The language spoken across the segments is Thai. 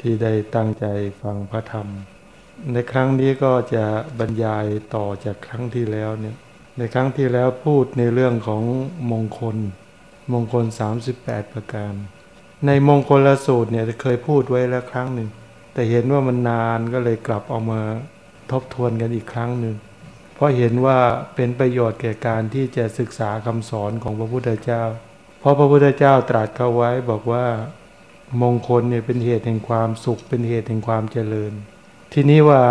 ที่ได้ตั้งใจฟังพระธรรม ในครั้งนี้ก็จะบรรยายต่อจากครั้งที่แล้วเนี่ยในครั้งที่แล้วพูดในเรื่องของมงคล มงคล 38 ประการ ในมงคลละสูตรเนี่ยเคยพูดไว้แล้วครั้งหนึ่ง แต่เห็นว่ามันนานก็เลยกลับเอามาทบทวนกันอีกครั้งหนึ่งเพราะเห็นว่าเป็นประโยชน์แก่การที่จะศึกษาคำสอนของพระพุทธเจ้า เพราะพระพุทธเจ้าตรัสเขาไว้บอกว่า มงคลเนี่ยเป็นเหตุแห่งความสุข เป็นเหตุแห่งความเจริญ ทีนี้ว่า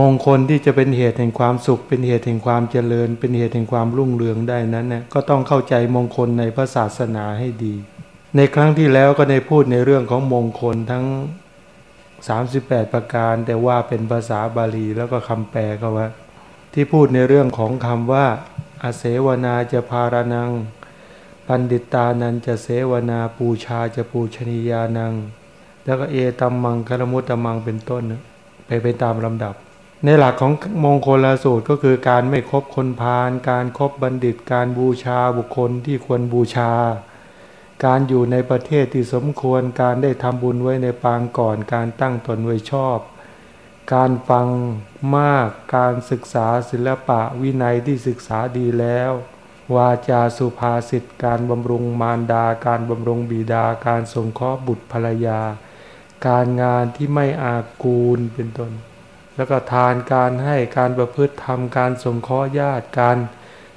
มงคลที่จะเป็นเหตุแห่งความสุข เป็นเหตุแห่งความเจริญ เป็นเหตุแห่งความรุ่งเรืองได้นั้นเนี่ยก็ต้องเข้าใจมงคลในพระศาสนาให้ดี ในครั้งที่แล้วก็ได้พูดในเรื่องของมงคลทั้ง 38 ประการ แต่ว่าเป็นภาษาบาลีแล้วก็คำแปลก็ว่า ที่พูดในเรื่องของคำว่าอาเสวนาจะพารนัง ปันดิตานันจะเสวนาปูชาจะปูชนียานัง แล้วก็เอตัมมังคารมุตตมังเป็นต้นนะไปไปตามลำดับ ในหลักของมงคลละสูตรก็คือการไม่คบคนพาลการครบบัณฑิตการบูชาบุคคลที่ควรบูชา การอยู่ในประเทศที่สมควรการได้ทำบุญไว้ในปางก่อน การตั้งตนไว้ชอบ การฟังมากการศึกษาศิลปะวินัยที่ศึกษาดีแล้ว วาจาสุภาษิตการบำรุงมารดา การบำรุงบิดา การสงเคราะห์บุตรภรรยา การงานที่ไม่อากูลเป็นต้น แล้วก็ทานการให้การประพฤติทำการสงเคราะห์ญาติการ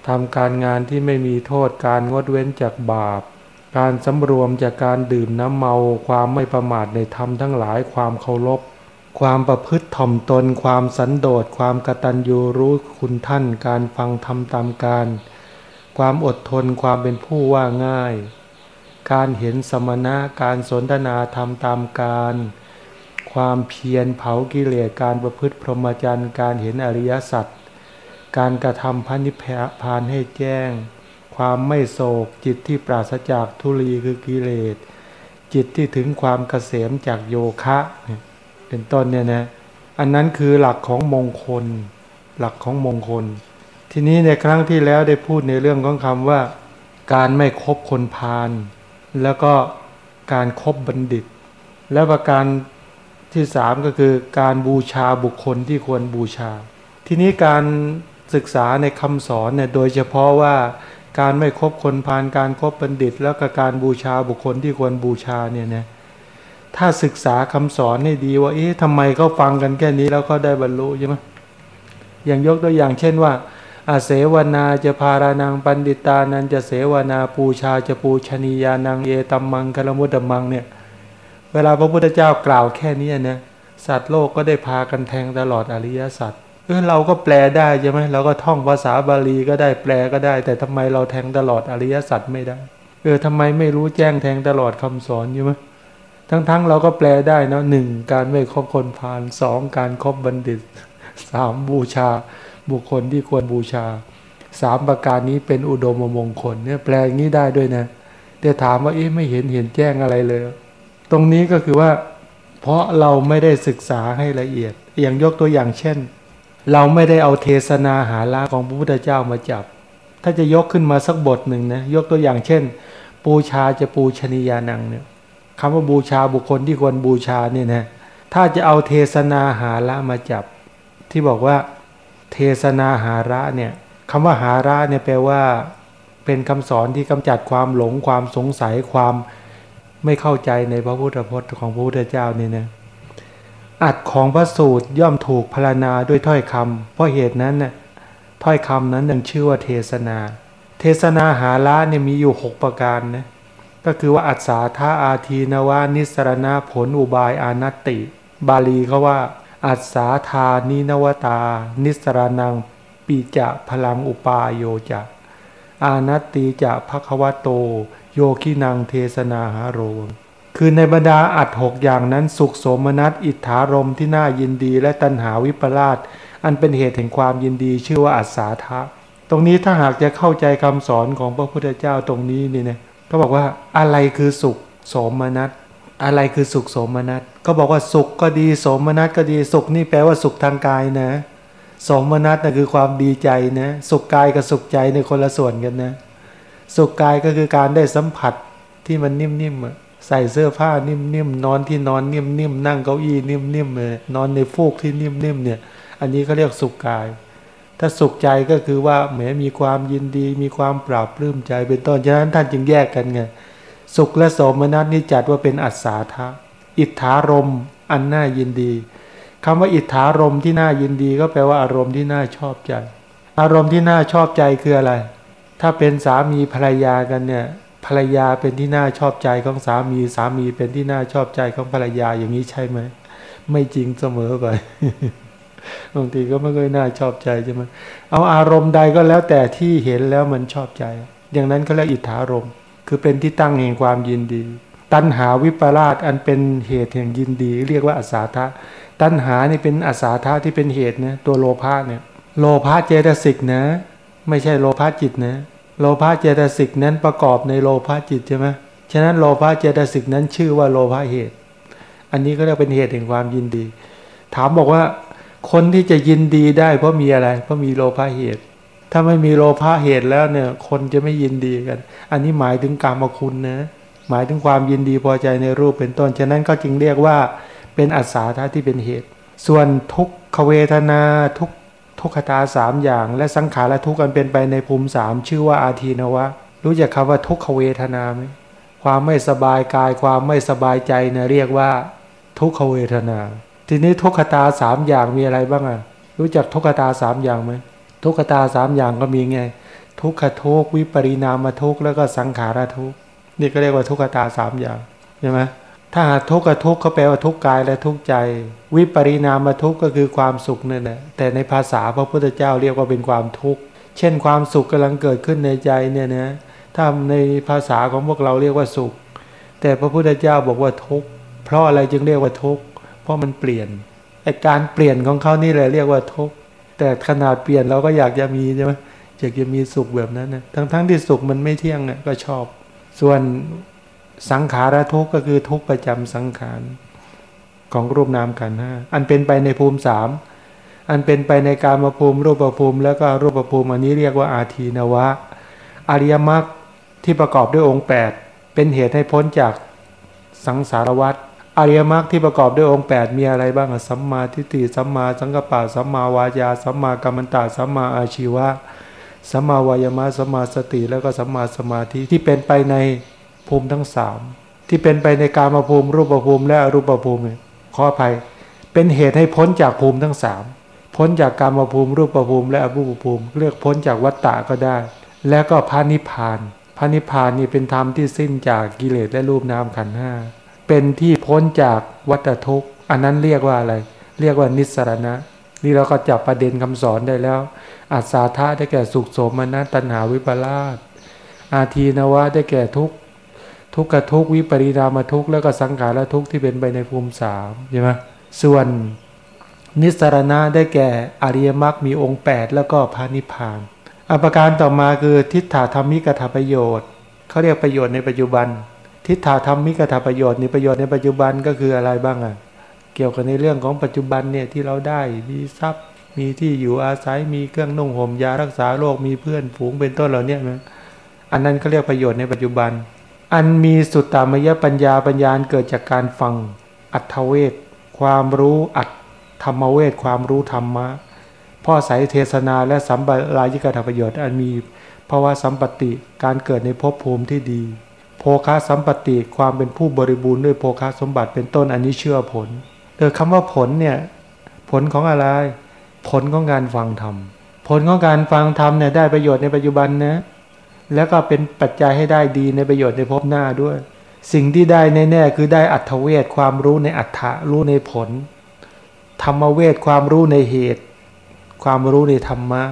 ทำการงานที่ไม่มีโทษการงดเว้นจากบาป การสำรวมจากการดื่มน้ำเมา ความไม่ประมาทในธรรมทั้งหลายความเคารพความประพฤติถ่อมตน ความสันโดษความกตัญญูรู้คุณท่าน การฟังธรรมตามการ ความอดทนความเป็นผู้ว่าง่าย การเห็นสมณะการสนทนาธรรมตามการ ความเพียรเผากิเลสการประพฤติพรหมจรรย์การเห็นอริยสัจการกระทำพระนิพพานให้แจ้ง ความไม่โศกจิตที่ปราศจากทุลีคือกิเลส จิตที่ถึงความเกษมจากโยคะ เป็นต้นเนี่ยนะ อันนั้นคือหลักของมงคล หลักของมงคล ทีนี้ในครั้งที่แล้วได้พูดในเรื่องของคำว่า การไม่คบคนพาลแล้วก็การครบบัณฑิต และประการที่สามก็คือการบูชาบุคคลที่ควรบูชา ทีนี้การศึกษาในคำสอนเนี่ยโดยเฉพาะว่าการไม่คบคนพาลการครบบัณฑิต แล้วก็การบูชาบุคคลที่ควรบูชาเนี่ยนะถ้าศึกษาคำสอนให้ดีว่าเอ๊ะทำไมเขาฟังกันแค่นี้แล้วก็ได้บรรลุใช่ไหมอย่างยกตัวอย่างเช่นว่า อาเสวนาจะพารานังปันดิตานันจะเสวนาปูชาจะปูชนียานังเอตัมมังคลมุตตมังเนี่ยเวลาพระพุทธเจ้ากล่าวแค่นี้นะสัตว์โลกก็ได้พากันแทงตลอดอริยสัจเออเราก็แปลได้ใช่ไหมเราก็ท่องภาษาบาลีก็ได้แปลก็ได้ แต่ทำไมเราแทงตลอดอริยสัจไม่ได้ เออทำไมไม่รู้แจ้งแทงตลอดคำสอนอยู่ไหมทั้งๆเราก็แปลได้นะหนึ่งการไม่คบคนพาลสองการครบบัณฑิตสามบูชา บุคคลที่ควรบูชาสามประการนี้เป็นอุดมมงคลเนี่ยแปลงนี้ได้ด้วยนะแต่ถามว่าเอ๊ะไม่เห็นเห็นแจ้งอะไรเลย ตรงนี้ก็คือว่า เพราะเราไม่ได้ศึกษาให้ละเอียด อย่างยกตัวอย่างเช่น เราไม่ได้เอาเทศนาหาละของพระพุทธเจ้ามาจับ ถ้าจะยกขึ้นมาสักบทหนึ่งนะยกตัวอย่างเช่น ปูชาจะปูชนียานังเนี่ยคำว่าบูชาบุคคลที่ควรบูชาเนี่ยนะถ้าจะเอาเทศนาหาละมาจับ ที่บอกว่า เทศนาหาระเนี่ยคำว่าหาระเนี่ยแปลว่า เป็นคำสอนที่กำจัดความหลงความสงสัยความไม่เข้าใจในพระพุทธพจน์ของพระพุทธเจ้านี่นะอัดของพระสูตรย่อมถูกพรรณนาด้วยถ้อยคำเพราะเหตุนั้นน่ะถ้อยคำนั้นยังชื่อว่าเทศนา เทศนาหาละเนี่ยมีอยู่ 6 ประการนะก็คือว่าอัศาธาอาทีนวานิสรณาผลอุบายอานัตติ บาลีเขาว่า อัศาธานินวตา นิสรนังปีจะพลังอุปาโยจะอานัตติจะภควโต โยคินังเทศนาหาโรคือในบรรดาอัดหกอย่างนั้นสุขโสมนัสอิทธารมที่น่ายินดีและตัณหาวิปลาสอันเป็นเหตุแห่งความยินดีชื่อว่าอัศาธะตรงนี้ถ้าหากจะเข้าใจคำสอนของพระพุทธเจ้าตรงนี้นี่นะก็บอกว่าอะไรคือสุขโสมนัส อะไรคือสุขโสมนัสก็บอกว่าสุขก็ดีโสมนัสก็ดีสุขนี่แปลว่าสุขทางกายนะสมนัสนะคือความดีใจนะสุขกายกับสุขใจในคนละส่วนกันนะ สุขกายก็คือการได้สัมผัสที่มันนิ่มๆใส่เสื้อผ้านิ่มๆนอนที่นอนนิ่มๆนั่งเก้าอี้นิ่มๆเลยนอนในฟูกที่นิ่มๆเนี่ย อันนี้เขาเรียกสุขกาย ถ้าสุขใจก็คือว่าแหมมีความยินดี มีความปราบปลื้มใจเป็นต้นฉะนั้นท่านจึงแยกกันไง สุขและโสมนัสนี่จัดว่าเป็นอัศาทะอิทธารมอันน่ายินดีคำว่าอิทธารมที่น่ายินดีก็แปลว่าอารมณ์ที่น่าชอบใจ อารมณ์ที่น่าชอบใจคืออะไร ถ้าเป็นสามีภรรยากันเนี่ยภรรยาเป็นที่น่าชอบใจของสามีสามีเป็นที่น่าชอบใจของภรรยาอย่างนี้ใช่ไหมไม่จริงเสมอไปบางทีก็ไม่เคยน่าชอบใจใช่ไหมเอาอารมณ์ใดก็แล้วแต่ที่เห็นแล้วมันชอบใจ อย่างนั้นก็เรียกอิทธารม์ คือเป็นที่ตั้งแห่งความยินดี ตัณหาวิปลาสอันเป็นเหตุแห่งยินดี เรียกว่าอาสาทะตัณหานี่เป็นอาสาทะที่เป็นเหตุนะตัวโลภะเนี่ยโลภะเจตสิกนะ ไม่ใช่โลภะจิตนะ โลภะเจตสิกนั้นประกอบในโลภะจิตใช่ไหมฉะนั้นโลภะเจตสิกนั้นชื่อว่าโลภะเหตุ อันนี้ก็เรียกเป็นเหตุแห่งความยินดี ถามบอกว่าคนที่จะยินดีได้เพราะมีอะไร เพราะมีโลภะเหตุ ถ้าไม่มีโลภะเหตุแล้วเนี่ย คนจะไม่ยินดีกัน อันนี้หมายถึงกรรมคุณนะหมายถึงความยินดีพอใจในรูปเป็นต้น ฉะนั้นก็จึงเรียกว่าเป็นอัศาธาที่เป็นเหตุ ส่วนทุกขเวทนาทุกทุกขตาสามอย่าง และสังขารและทุกข์กันเป็นไปในภูมิสามชื่อว่าอาทีนวะ รู้จักคำว่าทุกขเวทนาไหมความไม่สบายกายความไม่สบายใจเนี่ยเรียกว่า ทุกขเวทนา ทีนี้ทุกขตาสามอย่างมีอะไรบ้างอะ รู้จักทุกขตาสามอย่างไหม ทุกขตาสามอย่างก็มีไง ทุกขทุกวิปริณามทุกแล้วก็สังขารทุกนี่ก็เรียกว่าทุกขตาสามอย่างใช่ไหมถ้าหากทุกขทุกเขาแปลว่าทุกกายและทุกใจ วิปริณามทุกก็คือความสุขนั่นแหละแต่ในภาษาพระพุทธเจ้าเรียกว่าเป็นความทุกข์เช่นความสุขกำลังเกิดขึ้นในใจเนี่ยนะถ้าในภาษาของพวกเราเรียกว่าสุข แต่พระพุทธเจ้าบอกว่าทุกข์เพราะอะไรจึงเรียกว่าทุกข์เพราะมันเปลี่ยนไอการเปลี่ยนของเขานี่แหละเรียกว่าทุกข์ แต่ขนาดเปลี่ยนเราก็อยากจะมีใช่ไหมอยากจะมีสุขแบบนั้นนะทั้งๆทที่สุขมันไม่เที่ยงอะก็ชอบ ส่วนสังขารทุกข์ก็คือทุกข์ประจำสังขารของรูปนามกันห้าอันเป็นไปในภูมิสามอันเป็นไปในการมาภูมิรูปภูมิ แล้วก็รูปภูมิอันนี้เรียกว่าอาทีนวะ อริยมรรคที่ประกอบด้วยองค์ 8 เป็นเหตุให้พ้นจากสังสารวัฏ อริยมรรคที่ประกอบด้วยองค์ 8 มีอะไรบ้างสัมมาทิฏฐิสัมมาสังกัปปะสัมมาวาจาสัมมากัมมันตะสัมมาอาชีวะสัมมาวายมะสัมมาสติแล้วก็สัมมาสมาธิที่เป็นไปในภูมิทั้งสามที่เป็นไปในการมภูมิ รูปภูมิและอรูปภูมิขออภัย เป็นเหตุให้พ้นจากภูมิทั้งสามพ้นจากการมภูมิ รูปภูมิ และอรูปภูมิเรียกพ้นจากวัฏฏะก็ได้ แล้วก็พระนิพพาน พระนิพพานนี่เป็นธรรมที่สิ้นจากกิเลสและรูปนามขันธ์ห้า เป็นที่พ้นจากวัฏทุกข์ อันนั้นเรียกว่าอะไร เรียกว่านิสรณะ นี่เราก็จับประเด็นคำสอนได้แล้วอาสาธาได้แก่สุขโสมนัสตัณหาวิปลาสอาทีนวะได้แก่ทุกทุกขทุกวิปริณามทุกแล้วก็สังขารทุกที่เป็นไปในภูมิสามใช่ไหมส่วนนิสรณะได้แก่อริยมรรคมีองค์ 8 แล้วก็พานิพานอภิการต่อมาคือทิฏฐาธรรมิกถาประโยชน์เขาเรียกประโยชน์ในปัจจุบัน ทิฏฐาธรรมมิกถาประโยชน์ในประโยชน์ในปัจจุบันก็คืออะไรบ้างอะเกี่ยวกับในเรื่องของปัจจุบันเนี่ยที่เราได้มีทรัพย์ มีที่อยู่อาศัยมีเครื่องนุ่งห่มยารักษาโรคมีเพื่อนฝูงเป็นต้นเหล่านี้นะอันนั้นเขาเรียกประโยชน์ในปัจจุบัน อันมีสุตตามยปัญญาปัญญาเกิดจากการฟังอัตเวทความรู้อัตธรรมเวทความรู้ธรรมะพ่อสายเทศนาและสัมปรายิกถประโยชน์อันมีภาวะสัมปติการเกิดในภพภูมิที่ดี โภคาสัมปติความเป็นผู้บริบูรณ์ด้วยโภคาสมบัติเป็นต้นอันนี้เชื่อผลเออคำว่าผลเนี่ยผลของอะไร ผลของการฟังธรรมผลของการฟังธรรมเนี่ยได้ประโยชน์ในปัจจุบันนะแล้วก็เป็นปัจจัยให้ได้ดีในประโยชน์ในภพหน้าด้วย สิ่งที่ได้แน่ๆคือได้อัตเวทความรู้ในอัตถะรู้ในผล ธรรมเวทความรู้ในเหตุ ความรู้ในธรรมะ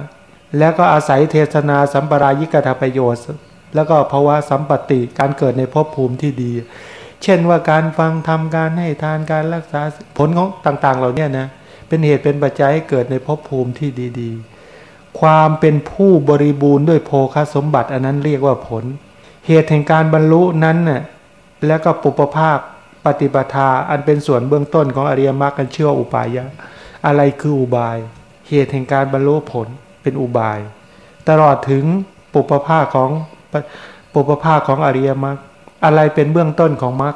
แล้วก็อาศัยเทศนาสัมปรายิกถาประโยชน์ แล้วก็ภาวะสัมปติการเกิดในภพภูมิที่ดี เช่นว่าการฟังทำการให้ทานการรักษาผลของต่าง ๆ เหล่านี้นะเป็นเหตุเป็นปัจจัยให้เกิดในภพภูมิที่ดีๆ ความเป็นผู้บริบูรณ์ด้วยโภคสมบัติอันนั้นเรียกว่าผล เหตุแห่งการบรรลุนั้นน่ะแล้วก็ปุปภาคปฏิปทาอันเป็นส่วนเบื้องต้นของอริยมรรคกันเชื่ออุบายะ อะไรคืออุบาย เหตุแห่งการบรรลุผลเป็นอุบาย ตลอดถึงปุปภาคของ ปุปภาคของอริยมรรคอะไรเป็นเบื้องต้นของมรรค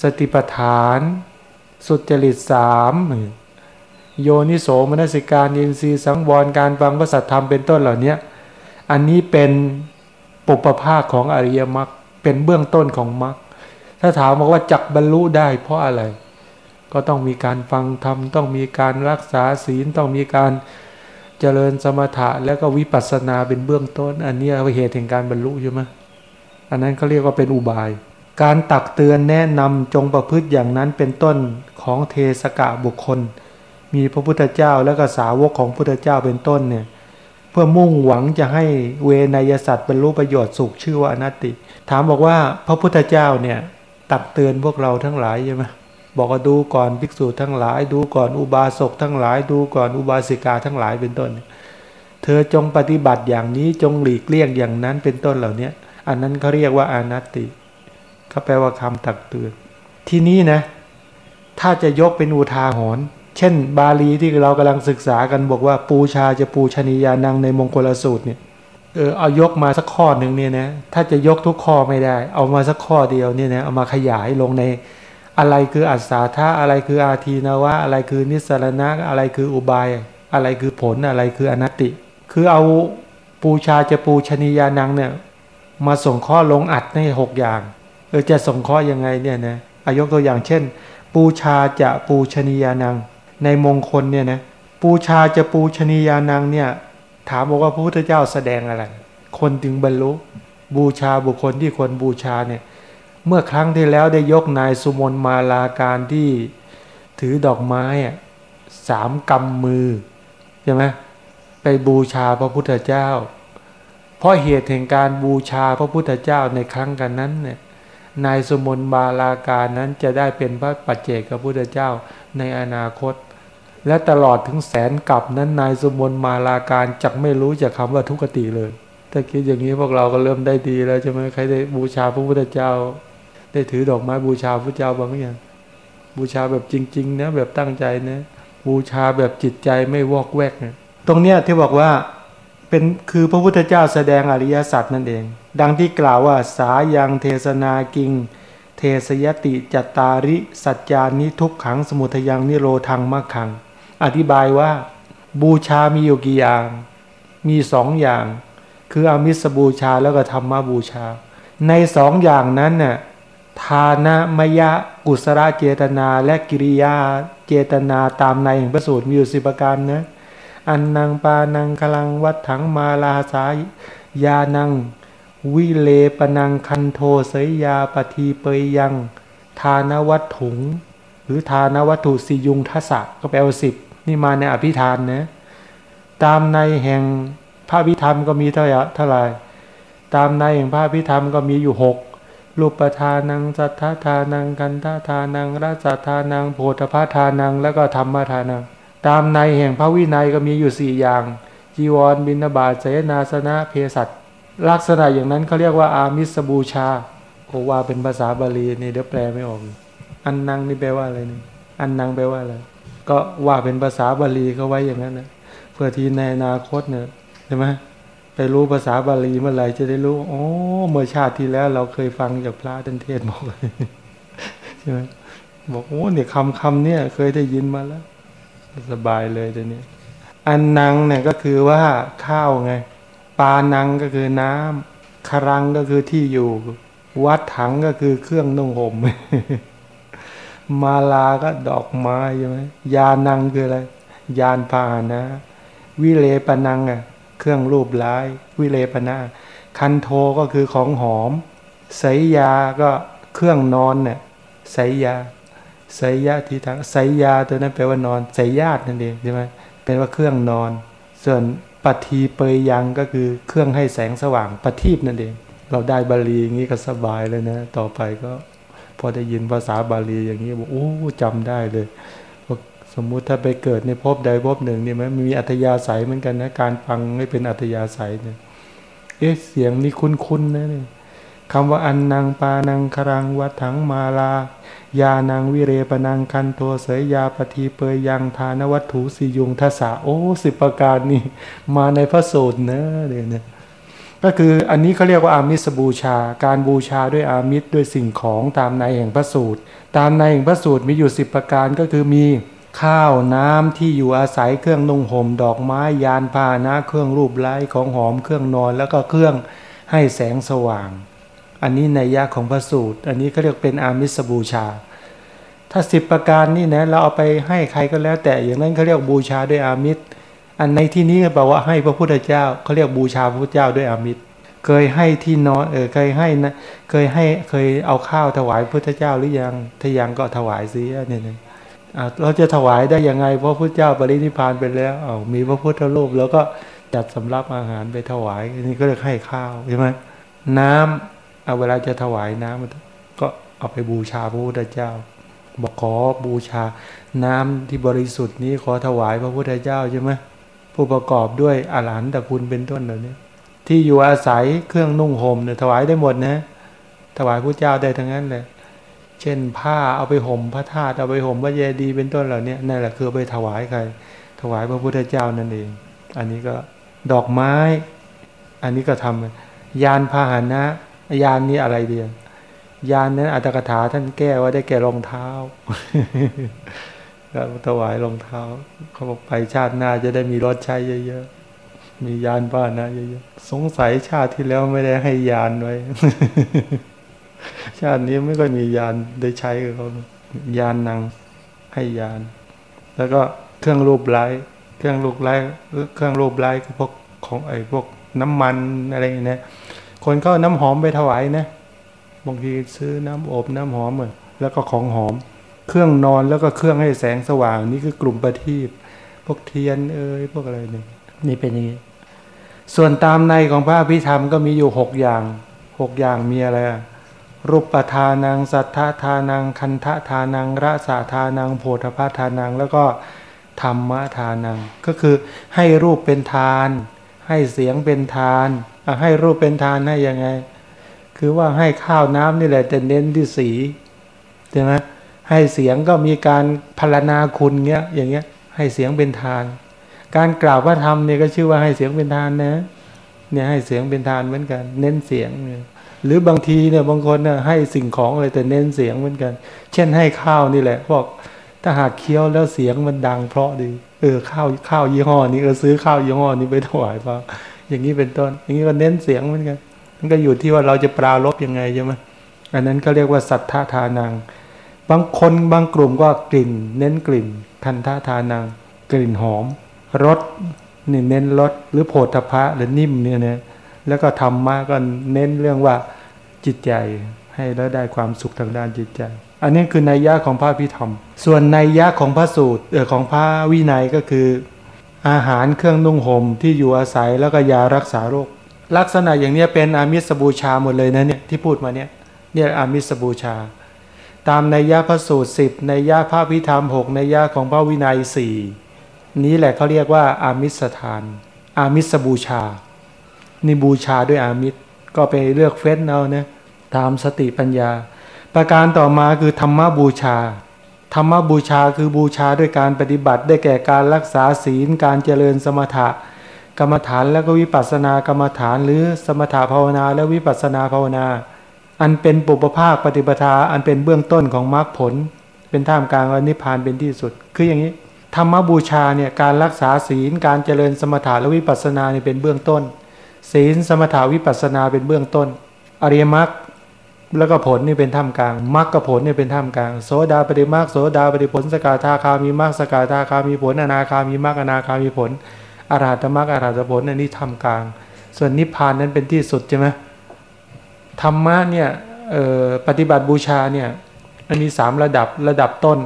สติปัฏฐาน สุจริตสามโยนิโสมนสิการอินทรีสังวรการฟังพระสัทธรรมเป็นต้นเหล่านี้อันนี้เป็นปุปภาคของอริยมรรคเป็นเบื้องต้นของมรรคถ้าถามบอกว่าจักบรรลุได้เพราะอะไร ก็ต้องมีการฟังธรรมต้องมีการรักษาศีลต้องมีการเจริญสมถะแล้วก็วิปัสสนาเป็นเบื้องต้น อันนี้เหตุแห่งการบรรลุใช่ไหมอันนั้นเขาเรียกว่าเป็นอุบาย การตักเตือนแนะนำจงประพฤติอย่างนั้นเป็นต้นของเทสกะบุคคล มีพระพุทธเจ้าแล้วก็สาวกของพุทธเจ้าเป็นต้นเนี่ยเพื่อมุ่งหวังจะให้เวนยสัตว์บรรลุประโยชน์สุขชื่อว่าอนัตติ ถามบอกว่าพระพุทธเจ้าเนี่ยตักเตือนพวกเราทั้งหลายใช่ไหม บอกว่าดูก่อนภิกษุทั้งหลาย ดูก่อนอุบาสกทั้งหลาย ดูก่อนอุบาสิกาทั้งหลายเป็นต้น เธอจงปฏิบัติอย่างนี้จงหลีกเลี่ยงอย่างนั้นเป็นต้นเหล่านี้อันนั้นเขาเรียกว่าอนัตติเขาแปลว่าคำตักเตือนที่นี้นะ ถ้าจะยกเป็นอุทาหรณ์เช่น บาลีที่เรากำลังศึกษากันบอกว่าปูชาจะปูชนียานังในมงคลสูตรเนี่ยเออเอายกมาสักข้อหนึ่งเนี่ยนะถ้าจะยกทุกข้อไม่ได้ เอามาสักข้อเดียวเนี่ยนะเอามาขยายลงใน อะไรคืออัศาธาอะไรคืออาทีนวะ อะไรคือนิสรณะอะไรคืออุบาย อะไรคือผลอะไรคืออนัตติ คือเอาปูชาจะปูชนียานังเนี่ยมาส่งข้อลงอัดในหกอย่างเออจะส่งข้อยังไงเนี่ยนะอายกตัวอย่างเช่น ปูชาจะปูชนียานัง ในมงคลเนี่ยนะปูชาจะปูชนียานังเนี่ยถามบอกว่าพระพุทธเจ้าแสดงอะไร คนถึงบรรลุบูชาบุคคลที่ควรบูชาเนี่ย เมื่อครั้งที่แล้วได้ยกนายสุมนมาลาการที่ถือดอกไม้อะสามกำมือใช่ไหมไปบูชาพระพุทธเจ้า เพราะเหตุแห่งการบูชาพระพุทธเจ้าในครั้งกันนั้นเนี่ยนายสมุนบาลาการนั้นจะได้เป็นพระปัจเจกพระพุทธเจ้าในอนาคต และตลอดถึงแสนกับนั้นนายสมุนมาลาการจักไม่รู้จากคาว่าทุกขติเลย ถ้าคิดอย่างนี้พวกเราก็เริ่มได้ดีแล้วใช่ไหมใครได้บูชาพระพุทธเจ้า ได้ถือดอกไม้บูชาพระเจ้าบ้างหรือยังบูชาแบบจริง ๆ นะ แบบตั้งใจนะ บูชาแบบจิตใจไม่วอกแวกนะตรงเนี้ยที่บอกว่าเป็นคือพระพุทธเจ้าแสดงอริยสัจนั่นเอง ดังที่กล่าวว่าสายังเทศนากิง เทสยติจัตตาริ สัจจานิทุกขังสมุทยังนิโรธังมะขัง อธิบายว่า บูชามีอยู่กี่อย่าง มีสองอย่าง คืออมิสบูชาแล้วก็ธรรมบูชา ในสองอย่างนั้นน่ะ ทานมยะกุศลเจตนาและกิริยาเจตนาตามในแห่งพระสูตรมีอยู่สิบประการนะอันนางปานังคลังวัดถังมาลาสายยานัง วิเลปนังคันโทเสยยาปทีเปยยัง ทานวัตถุง หรือทานวัตถุสิยุงทัศะก็แปลว่าสิบนี่มาในอภิธานนะตามในแห่งพระพิธรรมก็มีเท่าไรเท่าไหร่ตามในแห่งพระพิธรรมก็มีอยู่หก รูปทานังสัทธาทานังกันธาทานังรัสทานังโพธพาทานังแล้วก็ธรรมทานัง ตามในแห่งพระวินัยก็มีอยู่สี่อย่าง จีวรบินาบาตเสนาสนะเพสัตลักษณะอย่างนั้นเขาเรียกว่าอามิสบูชาโอว่าเป็นภาษาบาลีนี่เดี๋ยวแปลไม่ออกอันนังนี่แปลว่าอะไรนี่อันนังแปลว่าอะไรก็ว่าเป็นภาษาบาลีเขาไว้อย่างนั้นนะเพื่อที่ในอนาคตเนี่ยใช่ไหม ไปรู้ภาษาบาลีเมื่อไหร่จะได้รู้อ๋อเมื่อชาติที่แล้ว เราเคยฟังจากพระท่านเทศบอกใช่ไหมบอกโอ้เนี่ยคำคำเนี่ยเคยได้ยินมาแล้ว สบายเลยตัวนี้อันนังเนี่ยก็คือว่าข้าวไงปานังก็คือน้ำคารังก็คือที่อยู่ วัดถังก็คือเครื่องนุ่งห่มมาลาก็ดอกไม้ใช่ไหมยานังคืออะไรยานพาหนะ วิเลปนังอะ เครื่องรูปร้าย วิเลปนาคันโทก็คือของหอมไสยาก็เครื่องนอนเนี่ยไสยาไสยาทีทางไสยาตัวนั้นแปลว่านอนไสยาตนั่นเองใช่ไหมเป็นว่าเครื่องนอน ส่วนปฏิเปยยังก็คือเครื่องให้แสงสว่างปฏิบนั่นเอง เราได้บาลีอย่างนี้ก็สบายเลยนะ ต่อไปก็พอได้ยินภาษาบาลีอย่างนี้บอกโอ้จำได้เลย มมุติถ้าไปเกิดในภพใดภพหนึ่งเนี่ยมันมีอัธยาศัยเหมือนกันนะการฟังไม่เป็นอัธยาศัยเนี่ยเอ๊ะเสียงนี่คุ้นๆนะเนี่ยคำว่าอันนางปานังครังวัดถังมาลายานางวิเรปนังคันโทเสยยาปทีเปยยังทานวัตถุสิยุงทศาโอ้สิบประการนี่มาในพระสูตรนะเดี๋ยวนะก็คืออันนี้เขาเรียกว่าอามิสบูชา การบูชาด้วยอามิสด้วยสิ่งของตามในแห่งพระสูตร ตามในแห่งพระสูตรมีอยู่สิบประการก็คือมี ข้าวน้ำที่อยู่อาศัยเครื่องนุ่งห่มดอกไม้ยานพาหนะเครื่องรูปไล้ของหอมเครื่องนอนแล้วก็เครื่องให้แสงสว่าง อันนี้ในยะของพระสูตร อันนี้เขาเรียกเป็นอามิสบูชา ถ้าสิบประการนี่นะเราเอาไปให้ใครก็แล้ว แต่อย่างนั้นเขาเรียกบูชาด้วยอามิสอันในที่นี้แปลว่าให้พระพุทธเจ้าเขาเรียกบูชาพระพุทธเจ้าด้วยอามิตรเคยให้ที่นอนเออเคยให้นะเคยให้เคยเอาข้าวถวายพระพุทธเจ้าหรือยังถ้ายังก็ถวายสิเนี่ย เราจะถวายได้ยังไง เพราะพระพุทธเจ้าปรินิพานไปแล้วเอามีพระพุทธรูปแล้วก็จัดสำรับอาหารไปถวายนี่ก็เรียกให้ข้าวใช่ไหมน้ำเอาเวลาจะถวายน้ำก็เอาไปบูชาพระพุทธเจ้า บอกขอบูชาน้ำที่บริสุทธิ์นี้ขอถวายพระพุทธเจ้าใช่ไหมผู้ประกอบด้วยอาหารตะคุณเป็นต้นเหล่านี้ที่อยู่อาศัยเครื่องนุ่งห่มเนี่ยถวายได้หมดนะ ถวายพระเจ้าได้ทั้งนั้นเลย เช่นผ้าเอาไปห่มพระธาตุเอาไปห่มพระเยดีเป็นต้นเหล่านี้นั่นแหละคือไปถวายใคร ถวายพระพุทธเจ้านั่นเอง อันนี้ก็ดอกไม้ อันนี้ก็ทำยานพาหนะยานนี้อะไรเดียวยานนั้นอัตถกถาท่านแก้ว่าได้แก่รองเท้าก็ถวายรองเท้า เขาบอกไปชาติหน้าจะได้มีรถใช้เยอะๆมียานบ้านนะเยอะๆสงสัยชาติที่แล้วไม่ได้ให้ยานไว้ ชาตินี้ไม่ค่อยมียานได้ใช้กับเขายานนางให้ยาน แล้วก็เครื่องรูปไล้เครื่องรูปไล้เครื่องรูปไล้คือพวกของไอ้พวกน้ำมันอะไรอย่างเงี้ยคนก็น้ำหอมไปถวายนะบางทีซื้อน้ำอบน้ำหอมเหมือนแล้วก็ของหอม เครื่องนอนแล้วก็เครื่องให้แสงสว่าง นี่คือกลุ่มประทีปพวกเทียนเอ้ยพวกอะไรนี่นี่เป็นอย่างนี้ส่วนตามในของพระพิธรรมก็มีอยู่หกอย่างหกอย่างมีอะไร รูปทานัง สัทธาทานัง คันทะทานังระสาทานัง โพธพาทานัง แล้วก็ธรรมทานัง ก็คือให้รูปเป็นทาน ให้เสียงเป็นทานให้รูปเป็นทานให้ยังไง คือว่าให้ข้าวน้ำนี่แหละแต่เน้นที่สีใช่ไหมให้เสียงก็มีการพรณาคุณเงี้ยอย่างเงี้ย ให้เสียงเป็นทาน การกล่าวพระธรรมเนี่ยก็ชื่อว่าให้เสียงเป็นทานนะเนี่ยให้เสียงเป็นทานเหมือนกัน เน้นเสียงเนี่ย หรือบางทีเนี่ยบางคนเนี่ยให้สิ่งของอะไรแต่เน้นเสียงเหมือนกัน เช่นให้ข้าวนี่แหละบอกถ้าหากเคี้ยวแล้วเสียงมันดังเพราะดี เออข้าวข้าวยี่ห้อนี้เออซื้อข้าวยี่ห้อนี้ไปถวายพระอย่างนี้เป็นต้น อย่างนี้ก็เน้นเสียงเหมือนกันมันก็อยู่ที่ว่าเราจะปราลบยังไงใช่ไหมอันนั้นก็เรียกว่าสัทธาทานัง บางคนบางกลุ่มก็กลิ่น เน้นกลิ่น คันธาทานัง กลิ่นหอมรสนี่เน้นรสหรือโผฏฐะหรือนิ่มเนี่ยนะ แล้วก็ธรรมะก็เน้นเรื่องว่าจิตใจให้แล้วได้ความสุขทางด้านจิตใจ อันนี้คือนัยยะของพระพิธรรม ส่วนนัยยะของพระสูตรเออของพระวินัยก็คือ อาหารเครื่องนุ่งห่มที่อยู่อาศัยแล้วก็ยารักษาโรค ลักษณะอย่างนี้เป็นอามิสบูชาหมดเลยนะเนี่ยที่พูดมาเนี่ยเนี่ยอามิสบูชา ตามในยะพระสูตรสิบในยะพระพิธรรมหกในยะของพระวินัยสี่นี้แหละเขาเรียกว่าอามิสทาน อามิสบูชา นี่บูชาด้วยอามิสก็ไปเลือกเฟ้นเอานะตามสติปัญญา ประการต่อมาคือธรรมบูชา ธรรมบูชาคือบูชาด้วยการปฏิบัติได้แก่การรักษาศีลการเจริญสมถะ กรรมฐานแล้วก็วิปัสสนากรรมฐาน หรือสมถะภาวนาและวิปัสสนาภาวนา อันเป็นปุปภาคปฏิปทาอันเป็นเบื้องต้นของมรรคผล เป็นท่ามกลางอนิพพานเป็นที่สุด คืออย่างนี้ ธรรมบูชาเนี่ยการรักษาศีลการเจริญสมถะและวิปัสสนาเนี่ยเป็นเบื้องต้น ศีลสมถาวิปัสนาเป็นเบื้องต้น อริยมรรคแล้วก็ผลนี่เป็นท่ามกลางมรรคกับผลนี่เป็นท่ามกลางโสดาปฏิมรรคโสดาปฏิผลสกาธาคามีมรรคสกาธาคามีผลอนาคามีมรรคอนาคามีผลอรหัตมรรคอรหัตผลอันนี้ท่ามกลาง ส่วนนิพพานนั้นเป็นที่สุดใช่ไหมธรรมะเนี่ยปฏิบัติบูชาเนี่ยมันมีสามระดับระดับต้น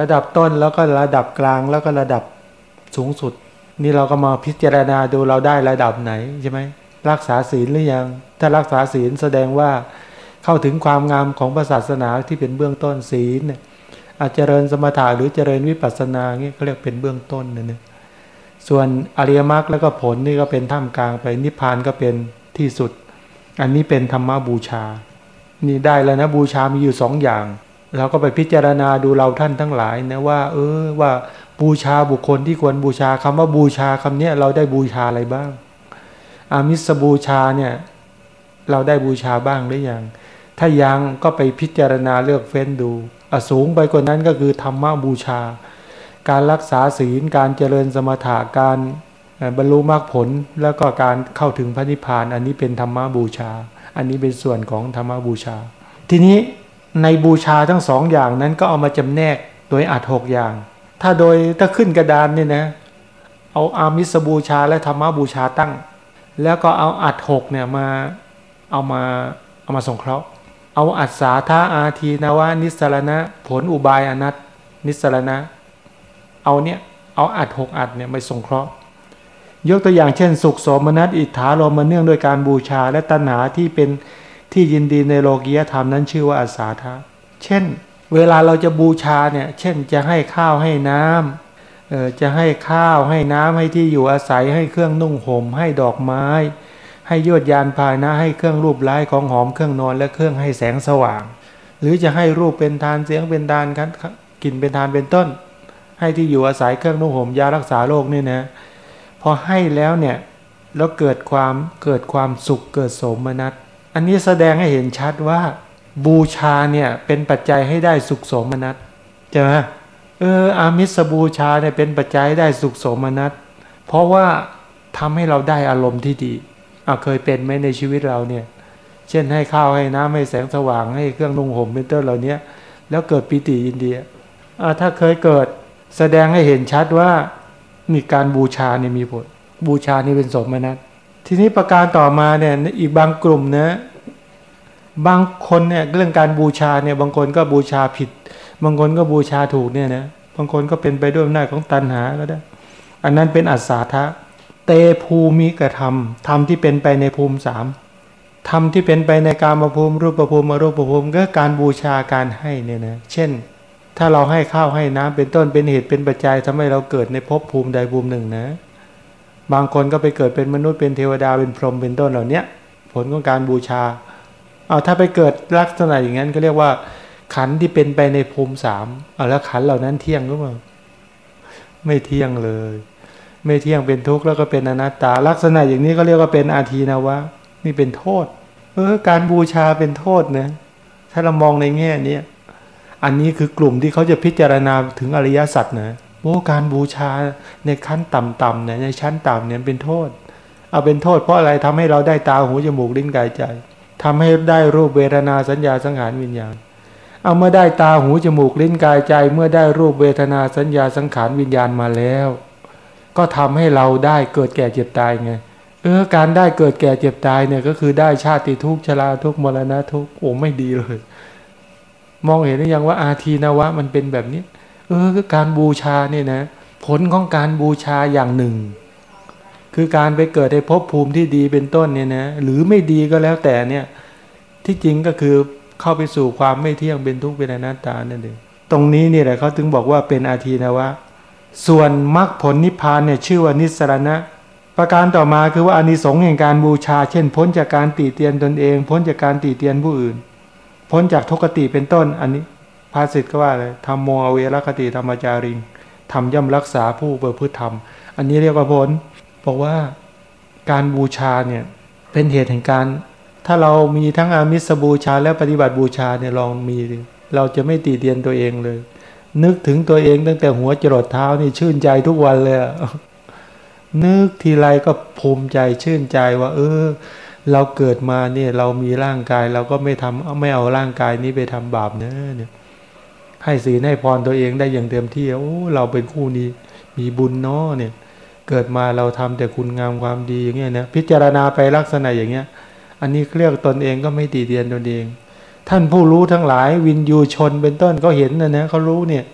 ระดับต้นแล้วก็ระดับกลางแล้วก็ระดับสูงสุด นี่เราก็มาพิจารณาดูเราได้ระดับไหนใช่ไหมรักษาศีลหรือยัง ถ้ารักษาศีลแสดงว่าเข้าถึงความงามของศาสนาที่เป็นเบื้องต้นศีลเนี่ยอาจเจริญสมถะหรือเจริญวิปัสสนาเงี้ยเขาเรียกเป็นเบื้องต้นนั่นเองส่วนอริยมรรคแล้วก็ผลนี่ก็เป็นท่ามกลางไปนิพพานก็เป็นที่สุด อันนี้เป็นธรรมบูชา นี่ได้แล้วนะบูชามีอยู่สองอย่างเราก็ไปพิจารณาดูเราท่านทั้งหลายนะว่า เออว่า บูชาบุคคลที่ควรบูชาคำว่าบูชาคำนี้เราได้บูชาอะไรบ้าง อามิสบูชาเนี่ยเราได้บูชาบ้างหรือยัง ถ้ายังก็ไปพิจารณาเลือกเฟ้นดูอสูงไปกว่านั้นก็คือธรรมบูชา การรักษาศีล การเจริญสมถะการบรรลุมรรคผลแล้วก็การเข้าถึงพระนิพพาน อันนี้เป็นธรรมบูชา อันนี้เป็นส่วนของธรรมบูชา ทีนี้ในบูชาทั้งสองอย่างนั้นก็เอามาจำแนกโดยอัดหกอย่าง ถ้าโดยถ้าขึ้นกระดานเนี่ยนะ เอาอามิสบูชาและธรรมบูชาตั้ง แล้วก็เอาอัดหกเนี่ยมาเอามาเอามาสงเคราะห์ เอาอัศสาธาอาทีนวานิสรณะ ผลอุบายอนัตนิสรณะ เอาเนี่ยเอาอัดหกอัดเนี่ยมาสงเคราะห์ ยกตัวอย่างเช่น สุขสมนัตอิทธารมเนื่องด้วยการบูชาและตัณหาที่เป็นที่ยินดีในโลกียธรรมนั้นชื่อว่าอัศาธาเช่น เวลาเราจะบูชาเนี่ยเช่นจะให้ข้าวให้น้ำเออจะให้ข้าวให้น้ำให้ที่อยู่อาศัยให้เครื่องนุ่งห่มให้ดอกไม้ ให้ยวดยานพายนะให้เครื่องรูปไล้ของหอมเครื่องนอนและเครื่องให้แสงสว่าง หรือจะให้รูปเป็นทานเสียงเป็นทานคันกลิ่นเป็นทานเป็นต้น ให้ที่อยู่อาศัยเครื่องนุ่งห่มยารักษาโรคนี่นะพอให้แล้วเนี่ยแล้วเกิดความเกิดความสุขเกิดสมนัสอันนี้แสดงให้เห็นชัดว่า บูชาเนี่ยเป็นปัจจัยให้ได้สุขสมนัสใช่ไหมเอออามิสบูชาเนี่ยเป็นปัจจัยได้สุขสมนัสเพราะว่าทำให้เราได้อารมณ์ที่ดีอะเคยเป็นไหมในชีวิตเราเนี่ย เช่นให้ข้าวให้น้ำให้แสงสว่างให้เครื่องนุ่งห่มเป็นต้นเหล่านี้แล้วเกิดปิติยินดีอะถ้าเคยเกิดแสดงให้เห็นชัดว่ามีการบูชาเนี่ยมีผลบูชานี่เป็นสมนัตทีนี้ประการต่อมาเนี่ยอีกบางกลุ่มนะ บางคนเนี่ยเรื่องการบูชาเนี่ยบางคนก็บูชาผิด บางคนก็บูชาถูกเนี่ยนะบางคนก็เป็นไปด้วยอำนาจของตัณหาก็ได้ อันนั้นเป็นอัศาทะเตภูมิกระทำธรรมที่เป็นไปในภูมิสามธรรมที่เป็นไปในการมาภูมิรูปภูมิมรูปภูมิก็การบูชาการให้เนี่ยนะเช่น ถ้าเราให้ข้าวให้น้ำเป็นต้นเป็นเหตุเป็นปัจจัยทำให้เราเกิดในภพภูมิใดภูมิหนึ่งนะ บางคนก็ไปเกิดเป็นมนุษย์เป็นเทวดาเป็นพรหมเป็นต้นเหล่านี้ผลของการบูชา เอาถ้าไปเกิดลักษณะอย่างนั้นก็เรียกว่า ขันที่เป็นไปในภูมิสามเอาแล้วขันเหล่านั้นเที่ยงหรือเปล่าไม่เที่ยงเลย ไม่เที่ยงเป็นทุกข์แล้วก็เป็นอนัตตา ลักษณะอย่างนี้ก็เรียกว่าเป็นอาทีนวะนี่เป็นโทษ เออ การบูชาเป็นโทษนะถ้าเรามองในแง่นี้อันนี้คือกลุ่มที่เขาจะพิจารณาถึงอริยสัจนะโอ้การบูชาในขั้นต่ำๆเนี่ยในชั้นต่ำเนี่ยเป็นโทษ เอาเป็นโทษเพราะอะไรทำให้เราได้ตาหูจมูกลิ้นกายใจ ทำให้ได้รูปเวทนาสัญญาสังขารวิญญาณ เอาเมื่อได้ตาหูจมูกลิ้นกายใจเมื่อได้รูปเวทนาสัญญาสังขารวิญญาณมาแล้ว ก็ทำให้เราได้เกิดแก่เจ็บตายไงเออการได้เกิดแก่เจ็บตายเนี่ยก็คือได้ชาติทุกชราทุกมรณะทุกโอ้ไม่ดีเลย มองเห็นหรือยังว่าอาทีนวะมันเป็นแบบนี้ เออการบูชาเนี่ยนะ ผลของการบูชาอย่างหนึ่ง คือการไปเกิดในภพภูมิที่ดีเป็นต้นเนี่ยนะหรือไม่ดีก็แล้วแต่เนี่ยที่จริงก็คือเข้าไปสู่ความไม่เที่ยงเป็นทุกข์เป็นอนัตตานั่นเองตรงนี้เนี่ยแหละเขาถึงบอกว่าเป็นอาทีนะวะส่วนมรรคผลนิพพานเนี่ยชื่อว่านิสรณะ ประการต่อมาคือว่าอานิสงส์แห่งการบูชา เช่น พ้นจากการตีเตียนตนเอง พ้นจากการตีเตียนผู้อื่น พ้นจากทุกขติเป็นต้นอันนี้ภาษิตก็ว่าเลยทำโมอเวรคติธรรมจาริงทำย่อมรักษาผู้ประพฤติธรรม อันนี้เรียกว่าพ้น บอกว่าการบูชาเนี่ยเป็นเหตุแห่งการ ถ้าเรามีทั้งอามิสบูชาและปฏิบัติบูชาเนี่ยลองมีเราจะไม่ตีเตียนตัวเองเลย นึกถึงตัวเองตั้งแต่หัวจรดเท้านี่ชื่นใจทุกวันเลยนึกทีไรก็ภูมิใจชื่นใจว่า เออ เราเกิดมาเนี่ยเรามีร่างกายเราก็ไม่ทำไม่เอาร่างกายนี้ไปทำบาปเนอะเนี่ยให้ศีลให้พรตัวเองได้อย่างเต็มที่โอ้เราเป็นคู่นี้ มีบุญเนาะเนี่ย เกิดมาเราทำแต่คุณงามความดีอย่างเงี้ยนะพิจารณาไปลักษณะอย่างเงี้ย อันนี้เรียกตนเองก็ไม่ตีเตียนตนเอง ท่านผู้รู้ทั้งหลาย วินยูชนเป็นต้นก็เห็นนะนะเขารู้เนี่ย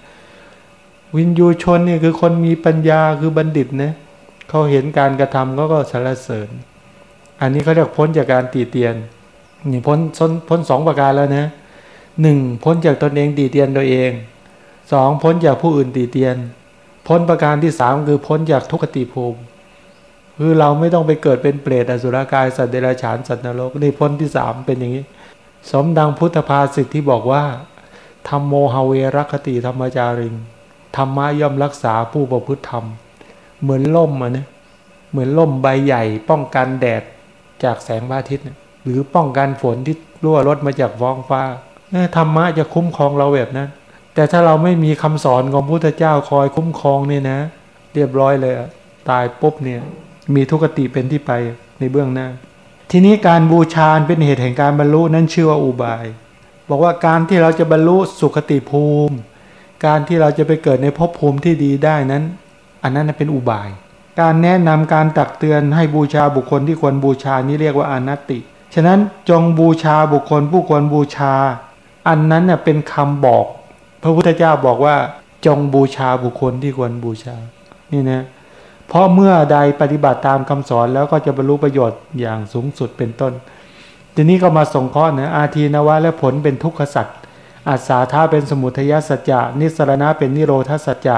วินยูชนเนี่ยคือคนมีปัญญาคือบัณฑิตนะเขาเห็นการกระทำเขาก็สรรเสริญ อันนี้เขาเรียกพ้นจากการตีเตียนนี่พ้นพ้นพ้นสองประการแล้วนะหนึ่งพ้นจากตนเองตีเตียนตัวเองสองพ้นจากผู้อื่นตีเตียน พ้นประการที่สามคือพ้นจากทุกขติภูมิ คือเราไม่ต้องไปเกิดเป็นเปรตอสุรกายสัตว์เดรัจฉานสัตว์นรกนี่พ้นที่สามเป็นอย่างนี้ สมดังพุทธภาษิตที่บอกว่าธรรมโมหเวรคติธรรมจาริงธรรมะย่อมรักษาผู้ประพฤติธรรม เหมือนล่มอะนะเหมือนล่มใบใหญ่ป้องกันแดดจากแสงพระอาทิตย์หรือป้องกันฝนที่รั่วรดมาจากฟองฟ้าธรรมะจะคุ้มครองเราแบบนั้น แต่ถ้าเราไม่มีคำสอนของพุทธเจ้าคอยคุ้มครองเนี่ยนะ เรียบร้อยเลยตายปุ๊บเนี่ย มีทุกติเป็นที่ไปในเบื้องหน้า ทีนี้การบูชาเป็นเหตุแห่งการบรรลุนั้นชื่อว่าอุบาย บอกว่าการที่เราจะบรรลุสุขติภูมิ การที่เราจะไปเกิดในภพภูมิที่ดีได้นั้น อันนั้นเป็นอุบาย การแนะนำการตักเตือนให้บูชาบุคคลที่ควรบูชานี้เรียกว่าอนัตติ ฉะนั้นจงบูชาบุคคลผู้ควรบูชา อันนั้นเน่ยเป็นคำบอก พระพุทธเจ้าบอกว่าจงบูชาบุคคลที่ควรบูชา นี่นะ เพราะเมื่อใดปฏิบัติตามคำสอนแล้วก็จะบรรลุประโยชน์อย่างสูงสุดเป็นต้น ทีนี้ก็มาส่งข้อนะอาทีนวะและผลเป็นทุกขสัตว์อาสาธาเป็นสมุทัยสัจจะ นิสรณะเป็นนิโรธสัจจะ